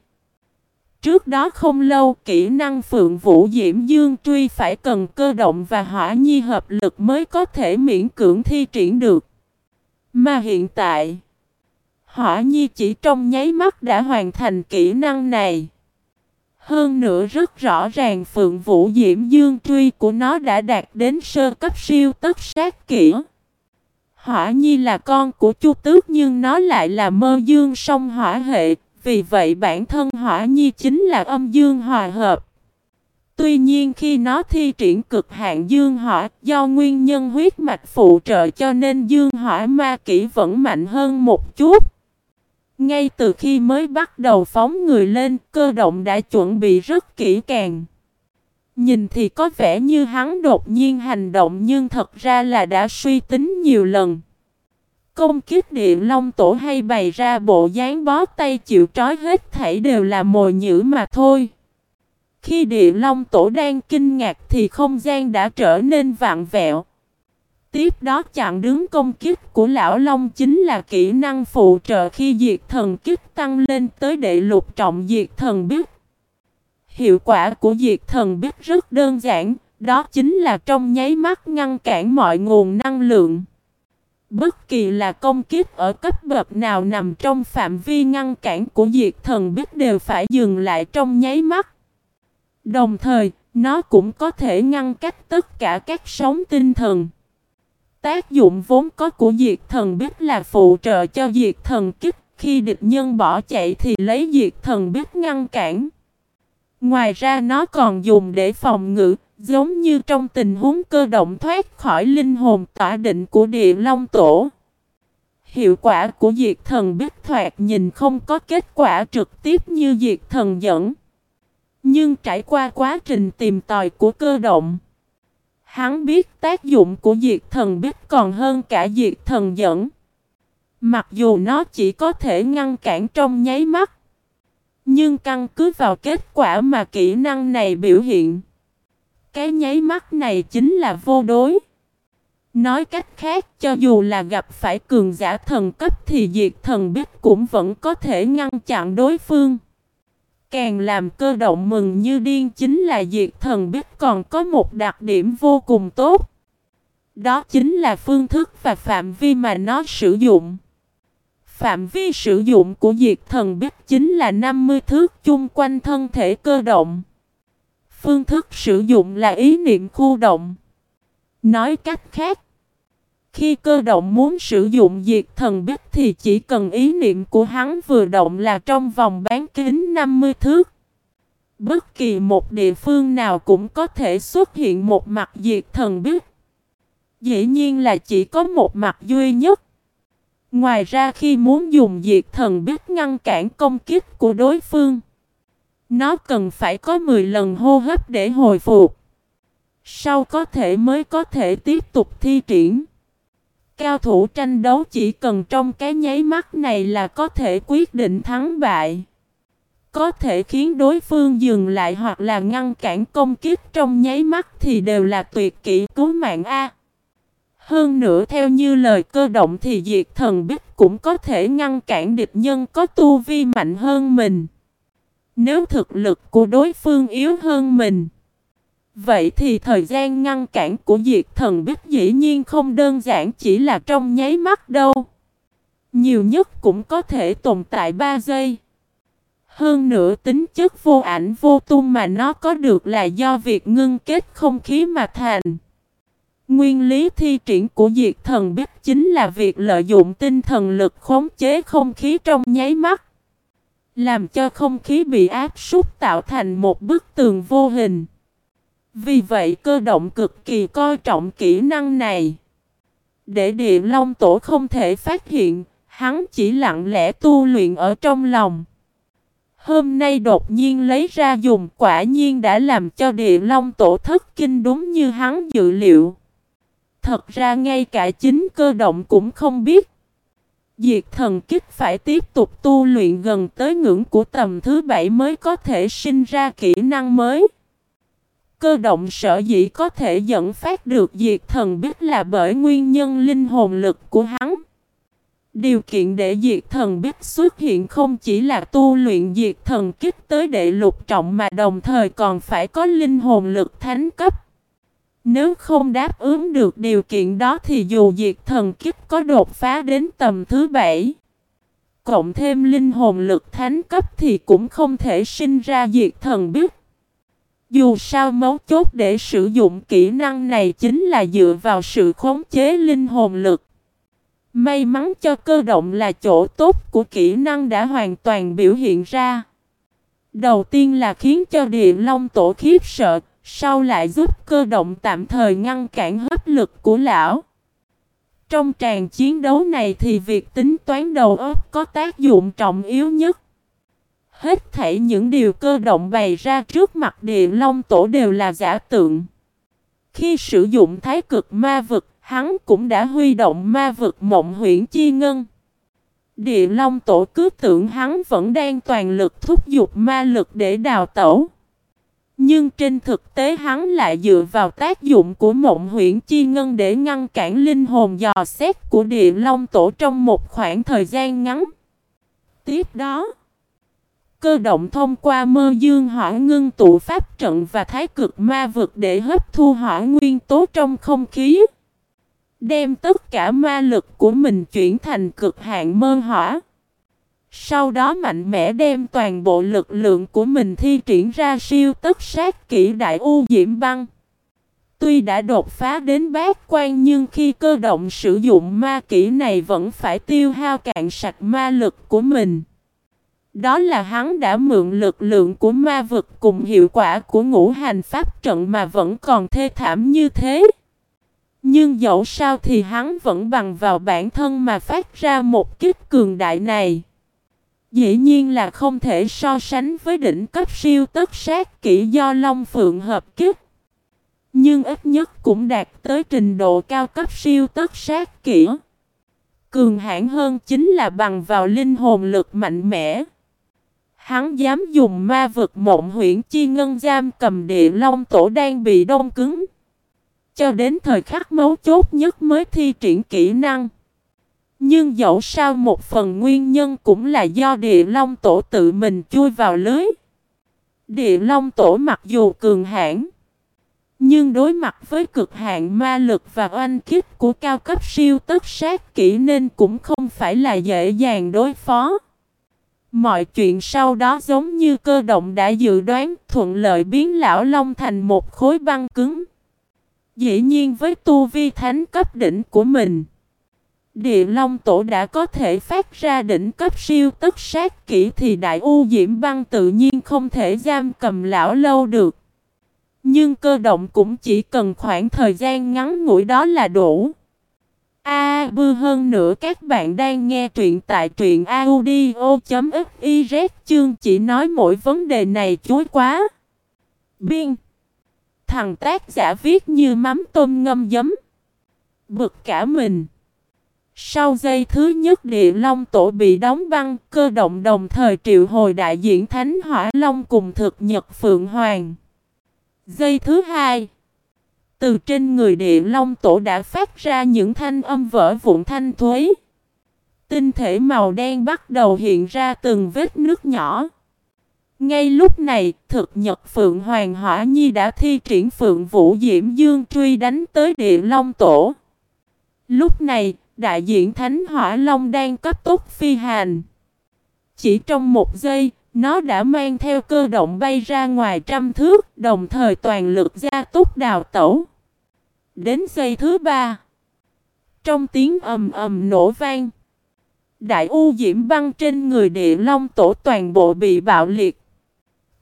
Trước đó không lâu kỹ năng Phượng Vũ Diễm Dương truy phải cần cơ động và hỏa nhi hợp lực mới có thể miễn cưỡng thi triển được. Mà hiện tại, hỏa nhi chỉ trong nháy mắt đã hoàn thành kỹ năng này. Hơn nữa rất rõ ràng Phượng Vũ Diễm Dương truy của nó đã đạt đến sơ cấp siêu tất sát kỹ. Hỏa Nhi là con của Chu Tước nhưng nó lại là mơ dương song hỏa hệ, vì vậy bản thân hỏa nhi chính là âm dương hòa hợp. Tuy nhiên khi nó thi triển cực hạn dương hỏa do nguyên nhân huyết mạch phụ trợ cho nên dương hỏa ma kỹ vẫn mạnh hơn một chút. Ngay từ khi mới bắt đầu phóng người lên, cơ động đã chuẩn bị rất kỹ càng. Nhìn thì có vẻ như hắn đột nhiên hành động nhưng thật ra là đã suy tính nhiều lần. Công kiếp địa long tổ hay bày ra bộ dáng bó tay chịu trói hết thảy đều là mồi nhữ mà thôi. Khi địa long tổ đang kinh ngạc thì không gian đã trở nên vạn vẹo. Tiếp đó chặn đứng công kích của lão long chính là kỹ năng phụ trợ khi diệt thần kích tăng lên tới đệ lục trọng diệt thần biết. Hiệu quả của diệt thần biết rất đơn giản, đó chính là trong nháy mắt ngăn cản mọi nguồn năng lượng. Bất kỳ là công kiếp ở cấp bậc nào nằm trong phạm vi ngăn cản của diệt thần biết đều phải dừng lại trong nháy mắt. Đồng thời, nó cũng có thể ngăn cách tất cả các sóng tinh thần. Tác dụng vốn có của diệt thần biết là phụ trợ cho diệt thần kích. Khi địch nhân bỏ chạy thì lấy diệt thần biết ngăn cản. Ngoài ra nó còn dùng để phòng ngự, giống như trong tình huống cơ động thoát khỏi linh hồn tỏa định của địa long tổ. Hiệu quả của diệt thần biết thoạt nhìn không có kết quả trực tiếp như diệt thần dẫn. Nhưng trải qua quá trình tìm tòi của cơ động, hắn biết tác dụng của diệt thần biết còn hơn cả diệt thần dẫn. Mặc dù nó chỉ có thể ngăn cản trong nháy mắt, nhưng căn cứ vào kết quả mà kỹ năng này biểu hiện, cái nháy mắt này chính là vô đối. Nói cách khác, cho dù là gặp phải cường giả thần cấp thì diệt thần biết cũng vẫn có thể ngăn chặn đối phương. Càng làm cơ động mừng như điên chính là diệt thần biết còn có một đặc điểm vô cùng tốt. Đó chính là phương thức và phạm vi mà nó sử dụng. Phạm vi sử dụng của diệt thần biết chính là 50 thước chung quanh thân thể cơ động. Phương thức sử dụng là ý niệm khu động. Nói cách khác, khi cơ động muốn sử dụng diệt thần biết thì chỉ cần ý niệm của hắn vừa động là trong vòng bán kính 50 thước. Bất kỳ một địa phương nào cũng có thể xuất hiện một mặt diệt thần biết. Dĩ nhiên là chỉ có một mặt duy nhất. Ngoài ra khi muốn dùng diệt thần biết ngăn cản công kích của đối phương, nó cần phải có 10 lần hô hấp để hồi phục. Sau có thể mới có thể tiếp tục thi triển. Cao thủ tranh đấu chỉ cần trong cái nháy mắt này là có thể quyết định thắng bại. Có thể khiến đối phương dừng lại hoặc là ngăn cản công kích trong nháy mắt thì đều là tuyệt kỹ cứu mạng A. Hơn nữa theo như lời cơ động thì diệt thần bích cũng có thể ngăn cản địch nhân có tu vi mạnh hơn mình. Nếu thực lực của đối phương yếu hơn mình, Vậy thì thời gian ngăn cản của diệt thần bích dĩ nhiên không đơn giản chỉ là trong nháy mắt đâu. Nhiều nhất cũng có thể tồn tại 3 giây. Hơn nữa tính chất vô ảnh vô tung mà nó có được là do việc ngưng kết không khí mà thành. Nguyên lý thi triển của diệt thần bích chính là việc lợi dụng tinh thần lực khống chế không khí trong nháy mắt. Làm cho không khí bị áp súc tạo thành một bức tường vô hình. Vì vậy cơ động cực kỳ coi trọng kỹ năng này. Để địa long tổ không thể phát hiện, hắn chỉ lặng lẽ tu luyện ở trong lòng. Hôm nay đột nhiên lấy ra dùng quả nhiên đã làm cho địa long tổ thất kinh đúng như hắn dự liệu. Thật ra ngay cả chính cơ động cũng không biết. Diệt thần kích phải tiếp tục tu luyện gần tới ngưỡng của tầm thứ bảy mới có thể sinh ra kỹ năng mới. Cơ động sở dĩ có thể dẫn phát được diệt thần biết là bởi nguyên nhân linh hồn lực của hắn. Điều kiện để diệt thần biết xuất hiện không chỉ là tu luyện diệt thần kích tới đệ lục trọng mà đồng thời còn phải có linh hồn lực thánh cấp. Nếu không đáp ứng được điều kiện đó thì dù diệt thần kiếp có đột phá đến tầm thứ bảy Cộng thêm linh hồn lực thánh cấp thì cũng không thể sinh ra diệt thần biết dù sao mấu chốt để sử dụng kỹ năng này chính là dựa vào sự khống chế linh hồn lực. May mắn cho cơ động là chỗ tốt của kỹ năng đã hoàn toàn biểu hiện ra. Đầu tiên là khiến cho địa long tổ khiếp sợ, sau lại giúp cơ động tạm thời ngăn cản hấp lực của lão. Trong tràng chiến đấu này thì việc tính toán đầu óc có tác dụng trọng yếu nhất. Hết thảy những điều cơ động bày ra trước mặt địa long tổ đều là giả tượng. Khi sử dụng thái cực ma vực, hắn cũng đã huy động ma vực mộng huyễn chi ngân. Địa long tổ cứ tưởng hắn vẫn đang toàn lực thúc giục ma lực để đào tẩu. Nhưng trên thực tế hắn lại dựa vào tác dụng của mộng huyễn chi ngân để ngăn cản linh hồn dò xét của địa long tổ trong một khoảng thời gian ngắn. Tiếp đó, cơ động thông qua mơ dương hỏa ngưng tụ pháp trận và thái cực ma vực để hấp thu hỏa nguyên tố trong không khí. Đem tất cả ma lực của mình chuyển thành cực hạn mơ hỏa. Sau đó mạnh mẽ đem toàn bộ lực lượng của mình thi triển ra siêu tất sát kỹ đại u diễm băng. Tuy đã đột phá đến bát quan nhưng khi cơ động sử dụng ma kỹ này vẫn phải tiêu hao cạn sạch ma lực của mình. Đó là hắn đã mượn lực lượng của ma vực cùng hiệu quả của ngũ hành pháp trận mà vẫn còn thê thảm như thế. Nhưng dẫu sao thì hắn vẫn bằng vào bản thân mà phát ra một kích cường đại này. Dĩ nhiên là không thể so sánh với đỉnh cấp siêu tất sát kỹ do Long Phượng hợp kích. Nhưng ít nhất cũng đạt tới trình độ cao cấp siêu tất sát kỹ. Cường hãn hơn chính là bằng vào linh hồn lực mạnh mẽ. Hắn dám dùng ma vực mộng huyễn chi ngân giam cầm địa long tổ đang bị đông cứng. Cho đến thời khắc mấu chốt nhất mới thi triển kỹ năng. Nhưng dẫu sao một phần nguyên nhân cũng là do địa long tổ tự mình chui vào lưới. Địa long tổ mặc dù cường hãn, nhưng đối mặt với cực hạn ma lực và oanh kích của cao cấp siêu tất sát kỹ nên cũng không phải là dễ dàng đối phó. Mọi chuyện sau đó giống như cơ động đã dự đoán thuận lợi biến lão long thành một khối băng cứng. Dĩ nhiên với tu vi thánh cấp đỉnh của mình. Địa Long Tổ đã có thể phát ra đỉnh cấp siêu tất sát kỹ thì Đại U Diễm Băng tự nhiên không thể giam cầm lão lâu được. Nhưng cơ động cũng chỉ cần khoảng thời gian ngắn ngủi đó là đủ. A à, bư hơn nữa các bạn đang nghe truyện tại truyện audio.fiz chương chỉ nói mỗi vấn đề này chối quá. Biên Thằng tác giả viết như mắm tôm ngâm giấm. Bực cả mình. Sau giây thứ nhất địa long tổ bị đóng băng, cơ động đồng thời triệu hồi đại diện Thánh Hỏa Long cùng thực nhật Phượng Hoàng. Giây thứ hai. Từ trên người địa long tổ đã phát ra những thanh âm vỡ vụn thanh thuế. Tinh thể màu đen bắt đầu hiện ra từng vết nước nhỏ. Ngay lúc này, thực nhật Phượng Hoàng Hỏa Nhi đã thi triển Phượng Vũ Diễm Dương truy đánh tới địa long tổ. Lúc này, đại diện Thánh Hỏa Long đang cấp tốc phi hành. Chỉ trong một giây, nó đã mang theo cơ động bay ra ngoài trăm thước, đồng thời toàn lực gia tốc đào tẩu. Đến giây thứ ba, trong tiếng ầm ầm nổ vang, đại u diễm băng trên người địa long tổ toàn bộ bị bạo liệt.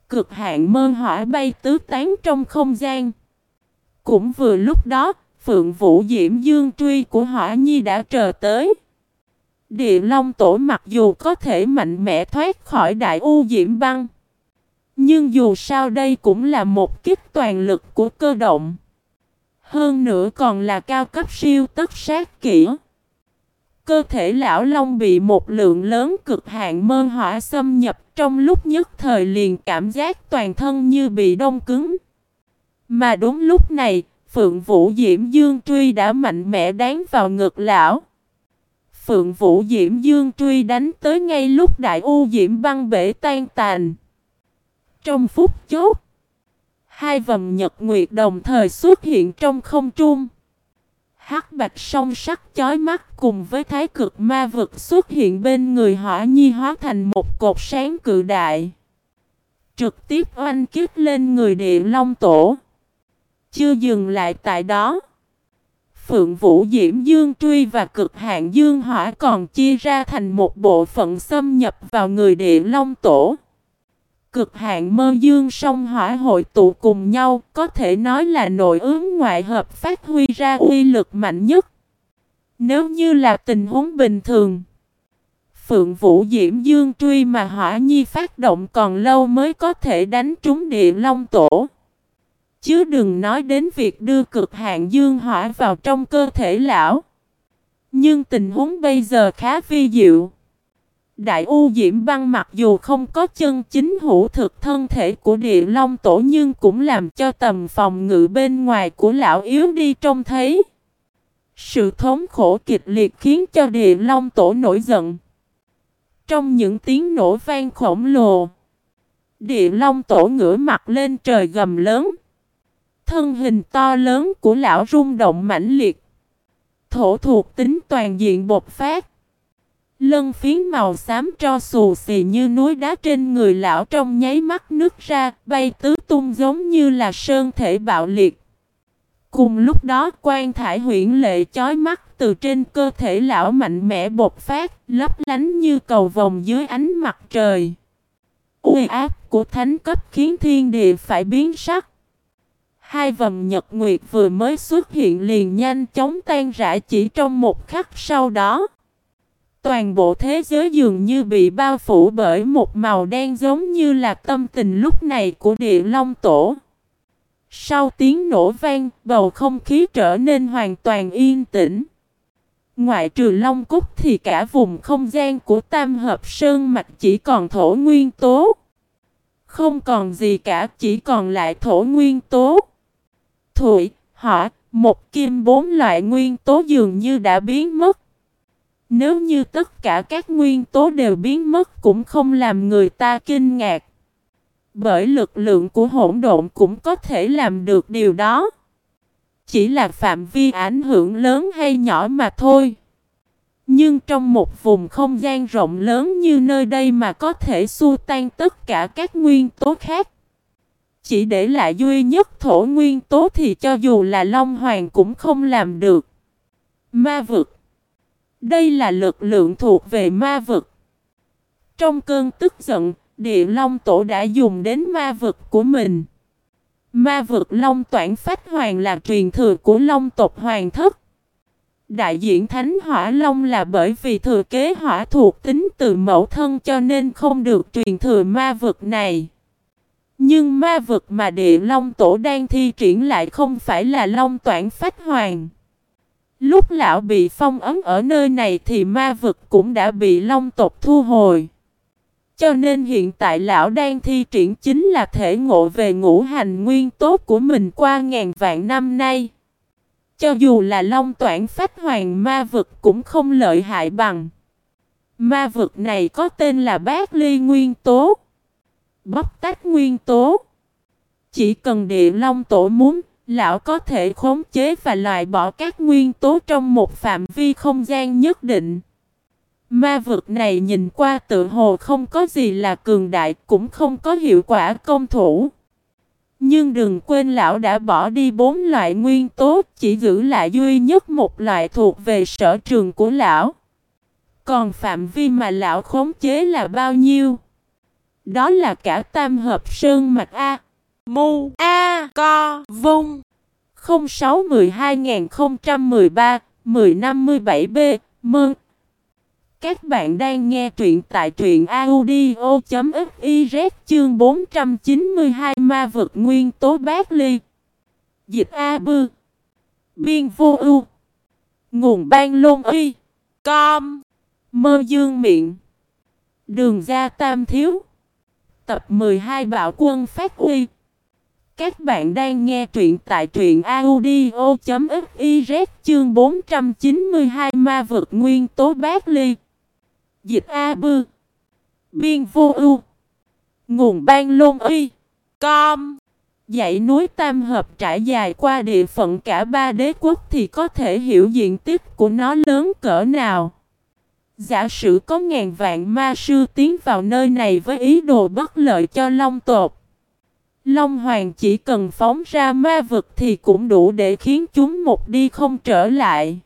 Cực hạn mơ hỏa bay tứ tán trong không gian. Cũng vừa lúc đó, Phượng Vũ Diễm Dương truy của Hỏa Nhi đã chờ tới. Địa Long Tổ mặc dù có thể mạnh mẽ thoát khỏi Đại U Diễm Băng. Nhưng dù sao đây cũng là một kích toàn lực của cơ động. Hơn nữa còn là cao cấp siêu tất sát kỹ. Cơ thể lão long bị một lượng lớn cực hạn mơ hỏa xâm nhập trong lúc nhất thời liền cảm giác toàn thân như bị đông cứng. Mà đúng lúc này, Phượng Vũ Diễm Dương Truy đã mạnh mẽ đánh vào ngực lão. Phượng Vũ Diễm Dương Truy đánh tới ngay lúc Đại U Diễm băng bể tan tàn. Trong phút chốt, hai vầm nhật nguyệt đồng thời xuất hiện trong không trung. Hắc bạch song sắc chói mắt cùng với thái cực ma vực xuất hiện bên người hỏa nhi hóa thành một cột sáng cự đại. Trực tiếp oanh kiếp lên người địa long tổ. Chưa dừng lại tại đó. Phượng Vũ Diễm Dương Truy và cực hạn Dương Hỏa còn chia ra thành một bộ phận xâm nhập vào người địa long tổ. cực hạn mơ dương song hỏa hội tụ cùng nhau, có thể nói là nội ứng ngoại hợp phát huy ra uy lực mạnh nhất. Nếu như là tình huống bình thường, Phượng Vũ Diễm Dương truy mà hỏa nhi phát động còn lâu mới có thể đánh trúng địa long tổ. Chứ đừng nói đến việc đưa cực hạn dương hỏa vào trong cơ thể lão. Nhưng tình huống bây giờ khá vi diệu. Đại U Diễm Băng mặc dù không có chân chính hữu thực thân thể của địa long tổ nhưng cũng làm cho tầm phòng ngự bên ngoài của lão yếu đi trông thấy. Sự thống khổ kịch liệt khiến cho địa long tổ nổi giận. Trong những tiếng nổ vang khổng lồ, địa long tổ ngửa mặt lên trời gầm lớn. Thân hình to lớn của lão rung động mãnh liệt. Thổ thuộc tính toàn diện bột phát. Lân phiến màu xám cho xù xì như núi đá trên người lão trong nháy mắt nứt ra, bay tứ tung giống như là sơn thể bạo liệt. Cùng lúc đó quan thải huyển lệ chói mắt từ trên cơ thể lão mạnh mẽ bột phát, lấp lánh như cầu vòng dưới ánh mặt trời. Uy áp của thánh cấp khiến thiên địa phải biến sắc. Hai vầm nhật nguyệt vừa mới xuất hiện liền nhanh chóng tan rã chỉ trong một khắc sau đó. Toàn bộ thế giới dường như bị bao phủ bởi một màu đen giống như là tâm tình lúc này của địa long tổ. Sau tiếng nổ vang, bầu không khí trở nên hoàn toàn yên tĩnh. Ngoại trừ Long Cúc thì cả vùng không gian của Tam Hợp Sơn Mạch chỉ còn thổ nguyên tố. Không còn gì cả, chỉ còn lại thổ nguyên tố. Thủy, hỏa, một kim bốn loại nguyên tố dường như đã biến mất. Nếu như tất cả các nguyên tố đều biến mất cũng không làm người ta kinh ngạc. Bởi lực lượng của hỗn độn cũng có thể làm được điều đó. Chỉ là phạm vi ảnh hưởng lớn hay nhỏ mà thôi. Nhưng trong một vùng không gian rộng lớn như nơi đây mà có thể xua tan tất cả các nguyên tố khác. Chỉ để lại duy nhất thổ nguyên tố thì cho dù là Long Hoàng cũng không làm được. Ma vực Đây là lực lượng thuộc về ma vực. Trong cơn tức giận, địa long tổ đã dùng đến ma vực của mình. Ma vực long toản phách hoàng là truyền thừa của long tộc hoàng thất. Đại diện Thánh Hỏa Long là bởi vì thừa kế hỏa thuộc tính từ mẫu thân cho nên không được truyền thừa ma vực này. Nhưng ma vực mà địa long tổ đang thi triển lại không phải là long toản phách hoàng. Lúc lão bị phong ấn ở nơi này thì ma vực cũng đã bị long tộc thu hồi. Cho nên hiện tại lão đang thi triển chính là thể ngộ về ngũ hành nguyên tốt của mình qua ngàn vạn năm nay. Cho dù là long toản phách hoàng, ma vực cũng không lợi hại bằng. Ma vực này có tên là bát ly nguyên tố. Bóc tách nguyên tố. Chỉ cần địa long tổ muốn, lão có thể khống chế và loại bỏ các nguyên tố trong một phạm vi không gian nhất định. Ma vực này nhìn qua tự hồ không có gì là cường đại cũng không có hiệu quả công thủ. Nhưng đừng quên lão đã bỏ đi bốn loại nguyên tố chỉ giữ lại duy nhất một loại thuộc về sở trường của lão. Còn phạm vi mà lão khống chế là bao nhiêu? Đó là cả tam hợp sơn mạch A. Mu A Co Vung 06-12-013-1057B Mơn các bạn đang nghe truyện tại truyện audio.fiz chương 492 ma vực nguyên tố bát ly. Dịch A Bư. Biên vô ưu. Nguồn ban lôn y Com. Mơ dương miệng. Đường ra tam thiếu. Tập 12 bạo quân phát uy. Các bạn đang nghe truyện tại truyện audio.fiz chương 492 ma vực nguyên tố bát ly. Dịch A Bư Biên vô ưu Nguồn ban lôn uy Com Dãy núi Tam Hợp trải dài qua địa phận cả ba đế quốc thì có thể hiểu diện tích của nó lớn cỡ nào. Giả sử có ngàn vạn ma sư tiến vào nơi này với ý đồ bất lợi cho Long tộc. Long Hoàng chỉ cần phóng ra ma vực thì cũng đủ để khiến chúng một đi không trở lại.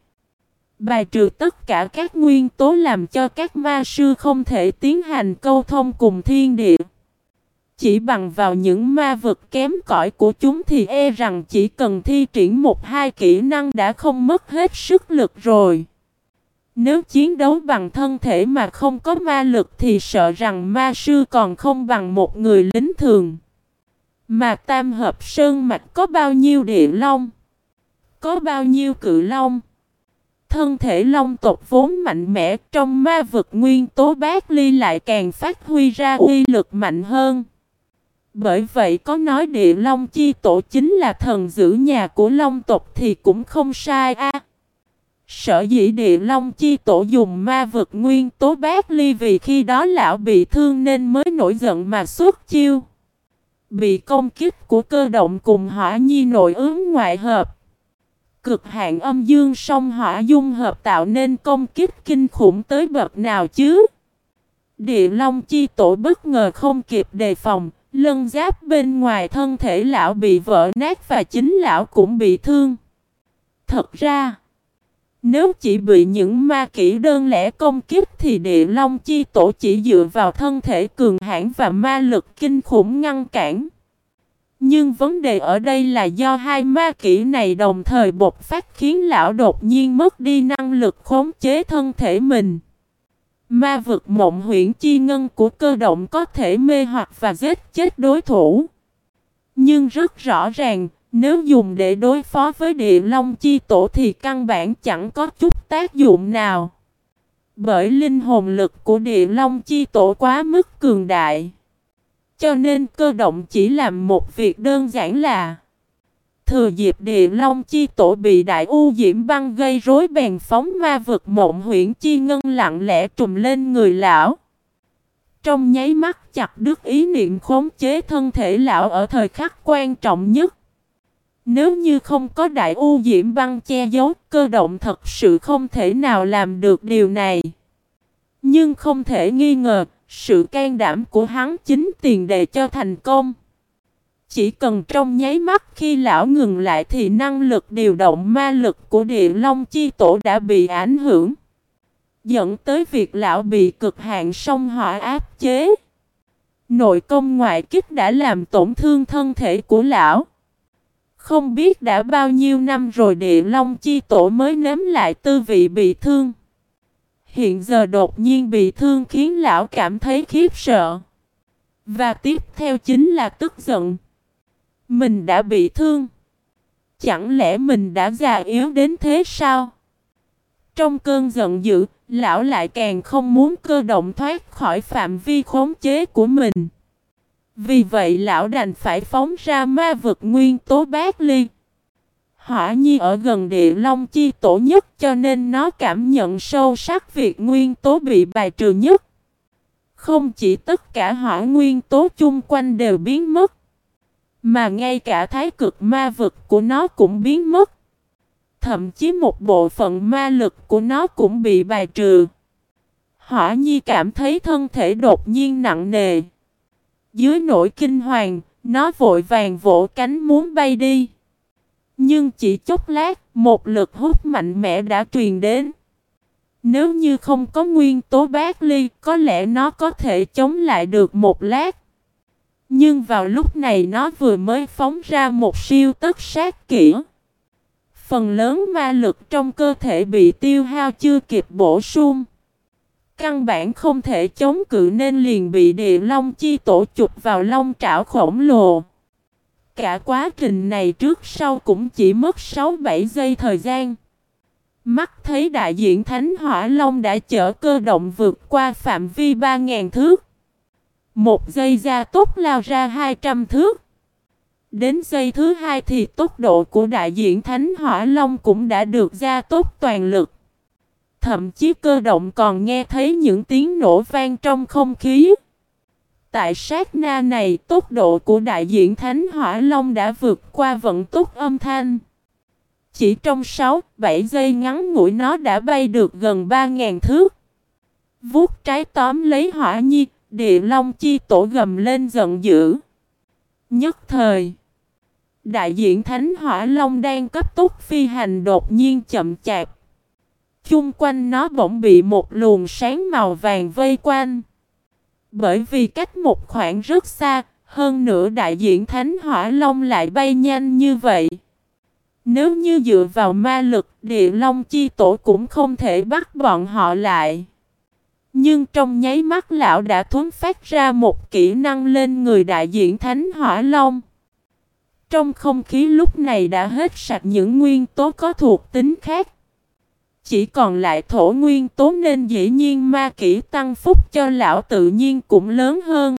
Bài trừ tất cả các nguyên tố làm cho các ma sư không thể tiến hành câu thông cùng thiên địa. chỉ bằng vào những ma vực kém cỏi của chúng thì e rằng chỉ cần thi triển một hai kỹ năng đã không mất hết sức lực rồi. Nếu chiến đấu bằng thân thể mà không có ma lực thì sợ rằng ma sư còn không bằng một người lính thường. Mà tam hợp sơn mạch có bao nhiêu địa long? Có bao nhiêu cự long? Thân thể long tộc vốn mạnh mẽ, trong ma vực nguyên tố bát ly lại càng phát huy ra uy lực mạnh hơn. Bởi vậy có nói địa long chi tổ chính là thần giữ nhà của long tộc thì cũng không sai a. Sở dĩ địa long chi tổ dùng ma vực nguyên tố bát ly vì khi đó lão bị thương nên mới nổi giận mà xuất chiêu. Bị công kích của cơ động cùng hỏa nhi nội ứng ngoại hợp. Cực hạn âm dương song hỏa dung hợp tạo nên công kích kinh khủng tới bậc nào chứ? Địa Long chi tổ bất ngờ không kịp đề phòng, lân giáp bên ngoài thân thể lão bị vỡ nát và chính lão cũng bị thương. Thật ra, nếu chỉ bị những ma kỹ đơn lẻ công kích thì địa long chi tổ chỉ dựa vào thân thể cường hãn và ma lực kinh khủng ngăn cản. Nhưng vấn đề ở đây là do hai ma kỹ này đồng thời bộc phát khiến lão đột nhiên mất đi năng lực khống chế thân thể mình. Ma vực mộng huyễn chi ngân của cơ động có thể mê hoặc và giết chết đối thủ. Nhưng rất rõ ràng, nếu dùng để đối phó với địa long chi tổ thì căn bản chẳng có chút tác dụng nào. Bởi linh hồn lực của địa long chi tổ quá mức cường đại. Cho nên cơ động chỉ làm một việc đơn giản là Thừa dịp địa long chi tổ bị đại u diễm băng gây rối bèn phóng ma vực mộng huyễn chi ngân lặng lẽ trùm lên người lão. Trong nháy mắt chặt đứt ý niệm khống chế thân thể lão ở thời khắc quan trọng nhất. Nếu như không có đại u diễm băng che giấu, cơ động thật sự không thể nào làm được điều này. Nhưng không thể nghi ngờ, sự can đảm của hắn chính tiền đề cho thành công. Chỉ cần trong nháy mắt khi lão ngừng lại thì năng lực điều động ma lực của địa long chi tổ đã bị ảnh hưởng. Dẫn tới việc lão bị cực hạn sông hỏa áp chế. Nội công ngoại kích đã làm tổn thương thân thể của lão. Không biết đã bao nhiêu năm rồi địa long chi tổ mới nếm lại tư vị bị thương. Hiện giờ đột nhiên bị thương khiến lão cảm thấy khiếp sợ. Và tiếp theo chính là tức giận. Mình đã bị thương. Chẳng lẽ mình đã già yếu đến thế sao? Trong cơn giận dữ, lão lại càng không muốn cơ động thoát khỏi phạm vi khống chế của mình. Vì vậy lão đành phải phóng ra ma vực nguyên tố bát ly. Hỏa nhi ở gần địa long chi tổ nhất cho nên nó cảm nhận sâu sắc việc nguyên tố bị bài trừ nhất. Không chỉ tất cả hỏa nguyên tố chung quanh đều biến mất. Mà ngay cả thái cực ma vực của nó cũng biến mất. Thậm chí một bộ phận ma lực của nó cũng bị bài trừ. Hỏa nhi cảm thấy thân thể đột nhiên nặng nề. Dưới nỗi kinh hoàng, nó vội vàng vỗ cánh muốn bay đi. Nhưng chỉ chốc lát, một lực hút mạnh mẽ đã truyền đến. Nếu như không có nguyên tố bát ly, có lẽ nó có thể chống lại được một lát. Nhưng vào lúc này nó vừa mới phóng ra một siêu tất sát kỹ. Phần lớn ma lực trong cơ thể bị tiêu hao chưa kịp bổ sung. Căn bản không thể chống cự nên liền bị địa long chi tổ chụp vào long trảo khổng lồ. Cả quá trình này trước sau cũng chỉ mất 6-7 giây thời gian. Mắt thấy đại diện Thánh Hỏa Long đã chở cơ động vượt qua phạm vi 3.000 thước. Một giây ra tốt lao ra 200 thước. Đến giây thứ hai thì tốc độ của đại diện Thánh Hỏa Long cũng đã được gia tốt toàn lực. Thậm chí cơ động còn nghe thấy những tiếng nổ vang trong không khí. Tại sát na này, tốc độ của đại diện Thánh Hỏa Long đã vượt qua vận tốc âm thanh. Chỉ trong 6-7 giây ngắn ngủi nó đã bay được gần 3.000 thước. Vuốt trái tóm lấy hỏa nhi, địa long chi tổ gầm lên giận dữ. Nhất thời, đại diện Thánh Hỏa Long đang cấp tốc phi hành đột nhiên chậm chạp. Chung quanh nó bỗng bị một luồng sáng màu vàng vây quanh. Bởi vì cách một khoảng rất xa, Hơn nữa đại diện Thánh Hỏa Long lại bay nhanh như vậy. Nếu như dựa vào ma lực, địa long chi tổ cũng không thể bắt bọn họ lại. Nhưng trong nháy mắt lão đã thuấn phát ra một kỹ năng lên người đại diện Thánh Hỏa Long. Trong không khí lúc này đã hết sạch những nguyên tố có thuộc tính khác. Chỉ còn lại thổ nguyên tố nên dĩ nhiên ma kỹ tăng phúc cho lão tự nhiên cũng lớn hơn.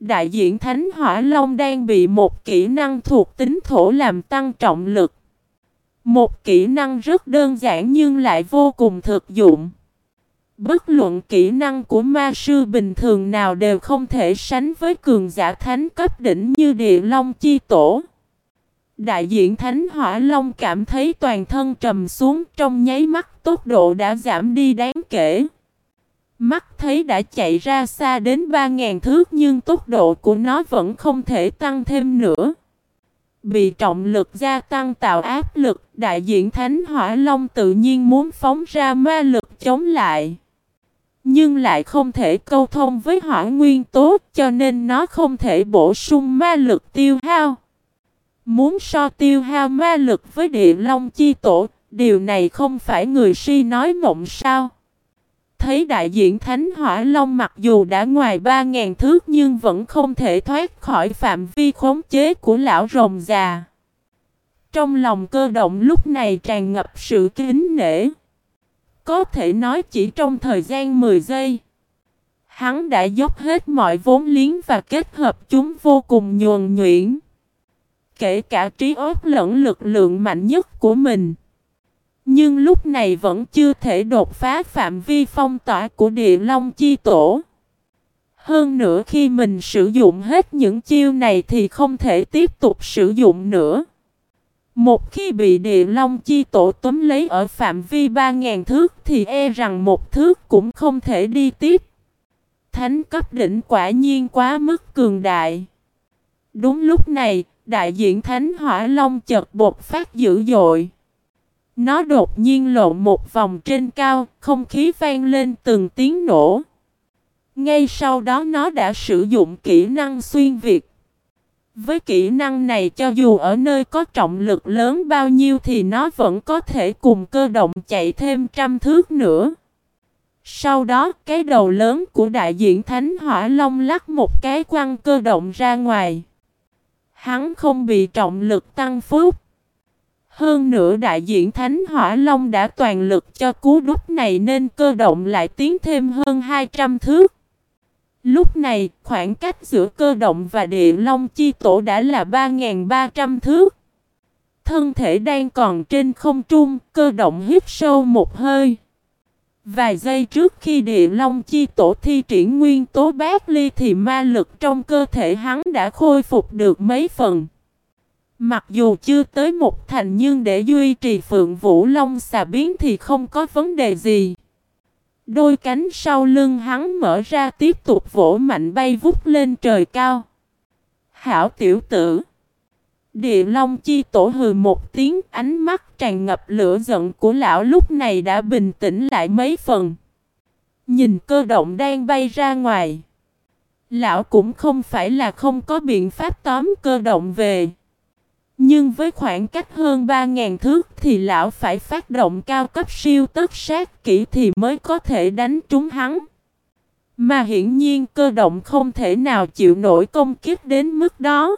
Đại diện Thánh Hỏa Long đang bị một kỹ năng thuộc tính thổ làm tăng trọng lực. Một kỹ năng rất đơn giản nhưng lại vô cùng thực dụng. Bất luận kỹ năng của ma sư bình thường nào đều không thể sánh với cường giả thánh cấp đỉnh như địa long chi tổ. Đại diện Thánh Hỏa Long cảm thấy toàn thân trầm xuống trong nháy mắt tốc độ đã giảm đi đáng kể. Mắt thấy đã chạy ra xa đến 3.000 thước nhưng tốc độ của nó vẫn không thể tăng thêm nữa. Bị trọng lực gia tăng tạo áp lực, đại diện Thánh Hỏa Long tự nhiên muốn phóng ra ma lực chống lại. Nhưng lại không thể câu thông với hỏa nguyên tố cho nên nó không thể bổ sung ma lực tiêu hao. Muốn so tiêu hao ma lực với địa long chi tổ, điều này không phải người si nói mộng sao. Thấy đại diện Thánh Hỏa Long mặc dù đã ngoài 3.000 thước nhưng vẫn không thể thoát khỏi phạm vi khống chế của lão rồng già. Trong lòng cơ động lúc này tràn ngập sự kính nể. Có thể nói chỉ trong thời gian 10 giây. Hắn đã dốc hết mọi vốn liếng và kết hợp chúng vô cùng nhuần nhuyễn. Kể cả trí óc lẫn lực lượng mạnh nhất của mình. Nhưng lúc này vẫn chưa thể đột phá phạm vi phong tỏa của địa long chi tổ. Hơn nữa khi mình sử dụng hết những chiêu này thì không thể tiếp tục sử dụng nữa. Một khi bị địa long chi tổ tóm lấy ở phạm vi 3.000 thước thì e rằng một thước cũng không thể đi tiếp. Thánh cấp đỉnh quả nhiên quá mức cường đại. Đúng lúc này, đại diện Thánh Hỏa Long chợt bột phát dữ dội. Nó đột nhiên lộn một vòng trên cao, không khí vang lên từng tiếng nổ. Ngay sau đó nó đã sử dụng kỹ năng xuyên việt. Với kỹ năng này cho dù ở nơi có trọng lực lớn bao nhiêu thì nó vẫn có thể cùng cơ động chạy thêm trăm thước nữa. Sau đó cái đầu lớn của đại diện Thánh Hỏa Long lắc một cái quăng cơ động ra ngoài. Hắn không bị trọng lực tăng phúc. Hơn nữa đại diện Thánh Hỏa Long đã toàn lực cho cú đúc này nên cơ động lại tiến thêm hơn 200 thước. Lúc này, khoảng cách giữa cơ động và địa long chi tổ đã là 3.300 thước. Thân thể đang còn trên không trung, cơ động hít sâu một hơi. Vài giây trước khi địa long chi tổ thi triển nguyên tố bát ly thì ma lực trong cơ thể hắn đã khôi phục được mấy phần. Mặc dù chưa tới một thành nhưng để duy trì phượng vũ long xà biến thì không có vấn đề gì. Đôi cánh sau lưng hắn mở ra tiếp tục vỗ mạnh bay vút lên trời cao. Hảo tiểu tử. Địa Long chi tổ hừ một tiếng, ánh mắt tràn ngập lửa giận của lão lúc này đã bình tĩnh lại mấy phần. Nhìn cơ động đang bay ra ngoài. Lão cũng không phải là không có biện pháp tóm cơ động về. Nhưng với khoảng cách hơn 3.000 thước thì lão phải phát động cao cấp siêu tất sát kỹ thì mới có thể đánh trúng hắn. Mà hiển nhiên cơ động không thể nào chịu nổi công kiếp đến mức đó.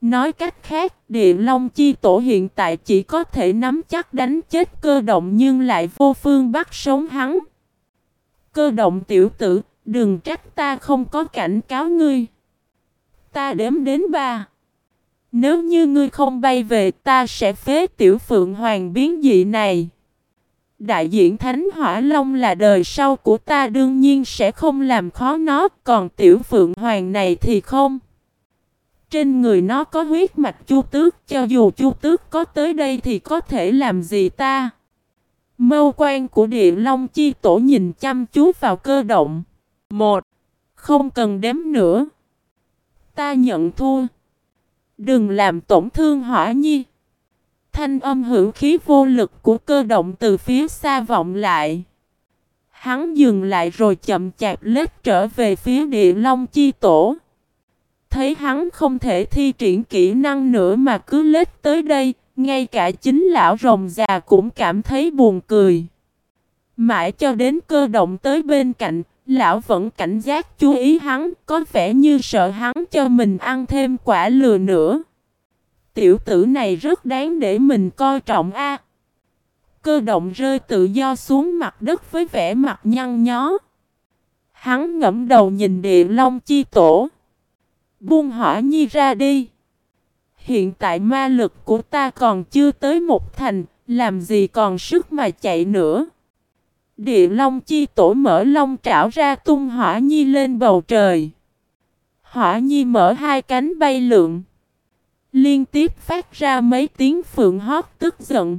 Nói cách khác, địa long chi tổ hiện tại chỉ có thể nắm chắc đánh chết cơ động nhưng lại vô phương bắt sống hắn. Cơ động tiểu tử, đừng trách ta không có cảnh cáo ngươi. Ta đếm đến ba. Nếu như ngươi không bay về ta sẽ phế tiểu phượng hoàng biến dị này. Đại diện Thánh Hỏa Long là đời sau của ta đương nhiên sẽ không làm khó nó, còn tiểu phượng hoàng này thì không. Trên người nó có huyết mạch chu tước, cho dù chu tước có tới đây thì có thể làm gì ta? Mâu quan của địa long chi tổ nhìn chăm chú vào cơ động. Một, không cần đếm nữa. Ta nhận thua. Đừng làm tổn thương hỏa nhi. Thanh âm hữu khí vô lực của cơ động từ phía xa vọng lại. Hắn dừng lại rồi chậm chạp lết trở về phía địa long chi tổ. Thấy hắn không thể thi triển kỹ năng nữa mà cứ lết tới đây, ngay cả chính lão rồng già cũng cảm thấy buồn cười. Mãi cho đến cơ động tới bên cạnh, lão vẫn cảnh giác chú ý hắn, có vẻ như sợ hắn cho mình ăn thêm quả lừa nữa. Tiểu tử này rất đáng để mình coi trọng a. Cơ động rơi tự do xuống mặt đất với vẻ mặt nhăn nhó. Hắn ngẫm đầu nhìn địa long chi tổ. Buông hỏa nhi ra đi. Hiện tại ma lực của ta còn chưa tới một thành, làm gì còn sức mà chạy nữa. Địa long chi tổ mở long trảo ra tung hỏa nhi lên bầu trời. Hỏa nhi mở hai cánh bay lượn. Liên tiếp phát ra mấy tiếng phượng hót tức giận.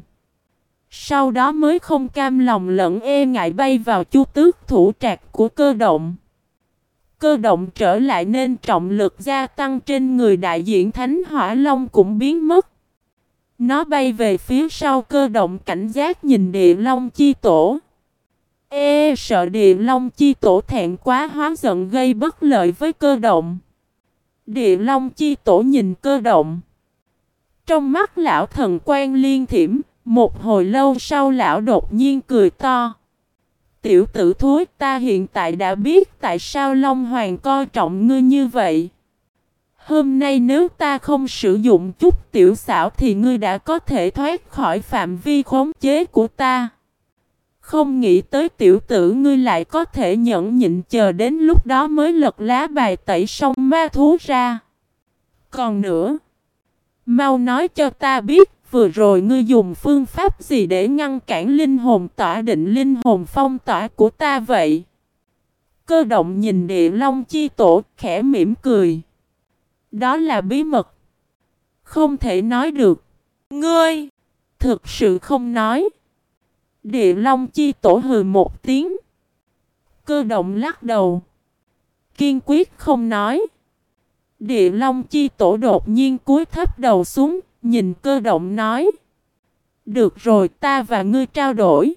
Sau đó mới không cam lòng lẫn e ngại bay vào chu tước thủ trạc của cơ động. Cơ động trở lại nên trọng lực gia tăng trên người đại diện Thánh Hỏa Long cũng biến mất. Nó bay về phía sau cơ động cảnh giác nhìn địa long chi tổ. Ê sợ địa long chi tổ thẹn quá hóa giận gây bất lợi với cơ động. Địa long chi tổ nhìn cơ động. Trong mắt lão thần quan liên thiểm, một hồi lâu sau lão đột nhiên cười to. Tiểu tử thối ta hiện tại đã biết tại sao Long Hoàng coi trọng ngươi như vậy. Hôm nay nếu ta không sử dụng chút tiểu xảo thì ngươi đã có thể thoát khỏi phạm vi khống chế của ta. Không nghĩ tới tiểu tử ngươi lại có thể nhẫn nhịn chờ đến lúc đó mới lật lá bài tẩy xong ma thú ra. Còn nữa, mau nói cho ta biết vừa rồi ngươi dùng phương pháp gì để ngăn cản linh hồn tỏa định linh hồn phong tỏa của ta vậy? Cơ động nhìn địa long chi tổ khẽ mỉm cười. Đó là bí mật. Không thể nói được. Ngươi! Thực sự không nói. Địa long chi tổ hừ một tiếng. Cơ động lắc đầu. Kiên quyết không nói. Địa long chi tổ đột nhiên cúi thấp đầu xuống, nhìn cơ động nói. Được rồi ta và ngươi trao đổi.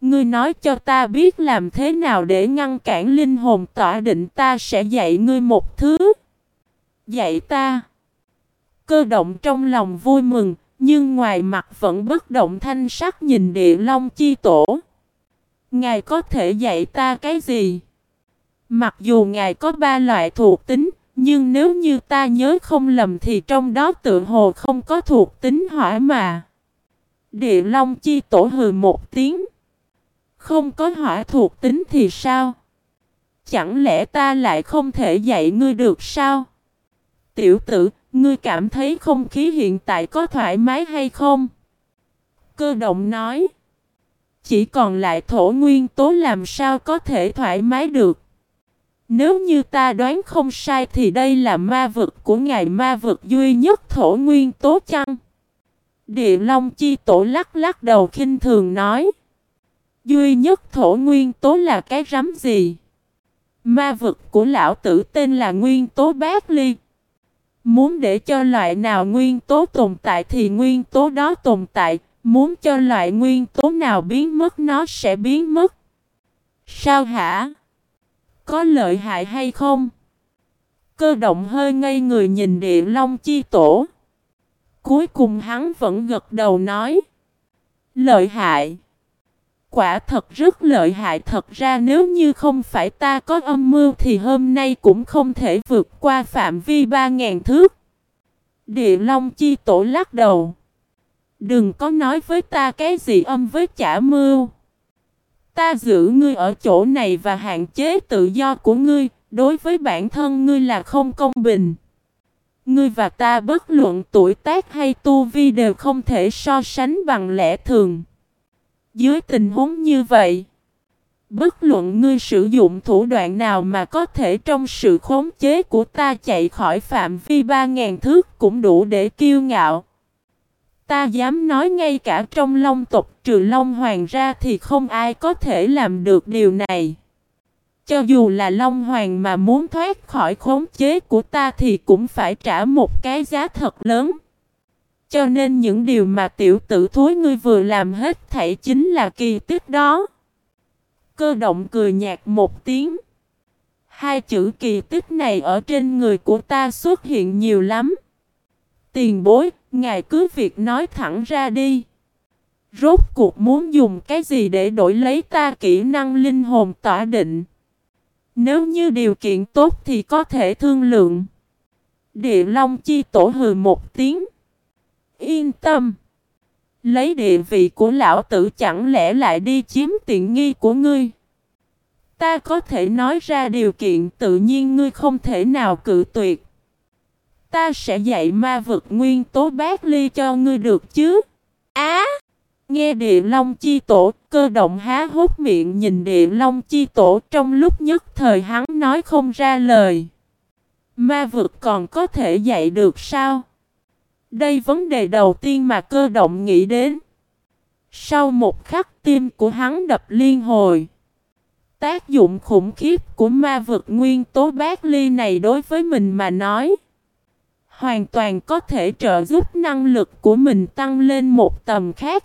Ngươi nói cho ta biết làm thế nào để ngăn cản linh hồn tỏa định ta sẽ dạy ngươi một thứ. Dạy ta. Cơ động trong lòng vui mừng, nhưng ngoài mặt vẫn bất động thanh sắc nhìn địa long chi tổ. Ngài có thể dạy ta cái gì? Mặc dù ngài có ba loại thuộc tính, nhưng nếu như ta nhớ không lầm thì trong đó tự hồ không có thuộc tính hỏa mà. Địa Long chi tổ hừ một tiếng. Không có hỏa thuộc tính thì sao? Chẳng lẽ ta lại không thể dạy ngươi được sao? Tiểu tử, ngươi cảm thấy không khí hiện tại có thoải mái hay không? Cơ động nói. Chỉ còn lại thổ nguyên tố làm sao có thể thoải mái được. Nếu như ta đoán không sai thì đây là ma vực của ngài ma vực duy nhất thổ nguyên tố chăng? Địa Long Chi Tổ lắc lắc đầu khinh thường nói. Duy nhất thổ nguyên tố là cái rắm gì? Ma vực của lão tử tên là nguyên tố bát ly. Muốn để cho loại nào nguyên tố tồn tại thì nguyên tố đó tồn tại. Muốn cho loại nguyên tố nào biến mất nó sẽ biến mất. Sao hả? Có lợi hại hay không? Cơ động hơi ngây người nhìn địa long chi tổ. Cuối cùng hắn vẫn gật đầu nói. Lợi hại. Quả thật rất lợi hại thật ra nếu như không phải ta có âm mưu thì hôm nay cũng không thể vượt qua phạm vi 3.000 thước. Địa Long Chi Tổ lắc đầu. Đừng có nói với ta cái gì âm với chả mưu. Ta giữ ngươi ở chỗ này và hạn chế tự do của ngươi, đối với bản thân ngươi là không công bình. Ngươi và ta bất luận tuổi tác hay tu vi đều không thể so sánh bằng lẽ thường. Dưới tình huống như vậy, bất luận ngươi sử dụng thủ đoạn nào mà có thể trong sự khống chế của ta chạy khỏi phạm vi 3.000 thước cũng đủ để kiêu ngạo. Ta dám nói ngay cả trong long tộc trừ long hoàng ra thì không ai có thể làm được điều này. Cho dù là long hoàng mà muốn thoát khỏi khống chế của ta thì cũng phải trả một cái giá thật lớn. Cho nên những điều mà tiểu tử thối ngươi vừa làm hết thảy chính là kỳ tích đó. Cơ động cười nhạt một tiếng. Hai chữ kỳ tích này ở trên người của ta xuất hiện nhiều lắm. Tiền bối, ngài cứ việc nói thẳng ra đi. Rốt cuộc muốn dùng cái gì để đổi lấy ta kỹ năng linh hồn tỏa định. Nếu như điều kiện tốt thì có thể thương lượng. Địa Long Chi tổ hừ một tiếng. Yên tâm. Lấy địa vị của lão tử chẳng lẽ lại đi chiếm tiện nghi của ngươi. Ta có thể nói ra điều kiện tự nhiên ngươi không thể nào cự tuyệt. Ta sẽ dạy ma vực nguyên tố bát ly cho ngươi được chứ. Á! nghe địa long chi tổ, cơ động há hốt miệng nhìn địa long chi tổ trong lúc nhất thời hắn nói không ra lời. Ma vực còn có thể dạy được sao? Đây vấn đề đầu tiên mà cơ động nghĩ đến. Sau một khắc tim của hắn đập liên hồi. Tác dụng khủng khiếp của ma vực nguyên tố bát ly này đối với mình mà nói. Hoàn toàn có thể trợ giúp năng lực của mình tăng lên một tầm khác.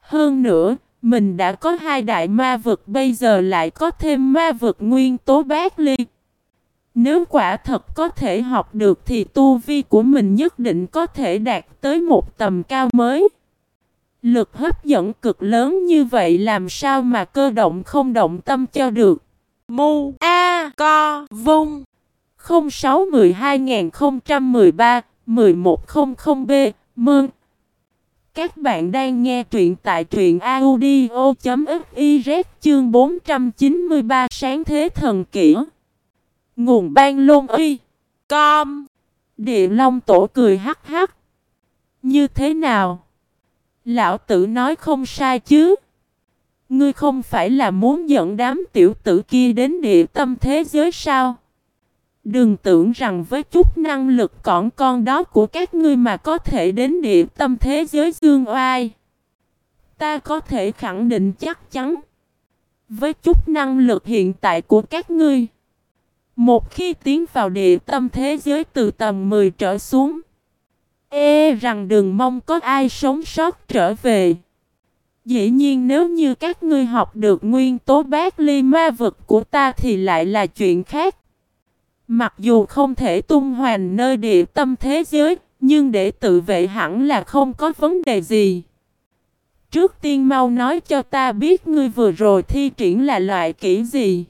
Hơn nữa, mình đã có hai đại ma vực bây giờ lại có thêm ma vực nguyên tố bát ly. Nếu quả thật có thể học được thì tu vi của mình nhất định có thể đạt tới một tầm cao mới. Lực hấp dẫn cực lớn như vậy làm sao mà cơ động không động tâm cho được. Mu A Co Vung 0612-1100B Mơn Các bạn đang nghe truyện tại truyện audio.fiz chương 493 sáng thế thần kỹ. Nguồn ban lôn uy. Com. Địa Long Tổ cười hắc hắc. Như thế nào? Lão tử nói không sai chứ. Ngươi không phải là muốn dẫn đám tiểu tử kia đến địa tâm thế giới sao? Đừng tưởng rằng với chút năng lực còn con đó của các ngươi mà có thể đến địa tâm thế giới dương oai. Ta có thể khẳng định chắc chắn. Với chút năng lực hiện tại của các ngươi. Một khi tiến vào địa tâm thế giới từ tầm 10 trở xuống. Ê rằng đừng mong có ai sống sót trở về. Dĩ nhiên nếu như các ngươi học được nguyên tố bát ly ma vực của ta thì lại là chuyện khác. Mặc dù không thể tung hoành nơi địa tâm thế giới, nhưng để tự vệ hẳn là không có vấn đề gì. Trước tiên mau nói cho ta biết ngươi vừa rồi thi triển là loại kỹ gì.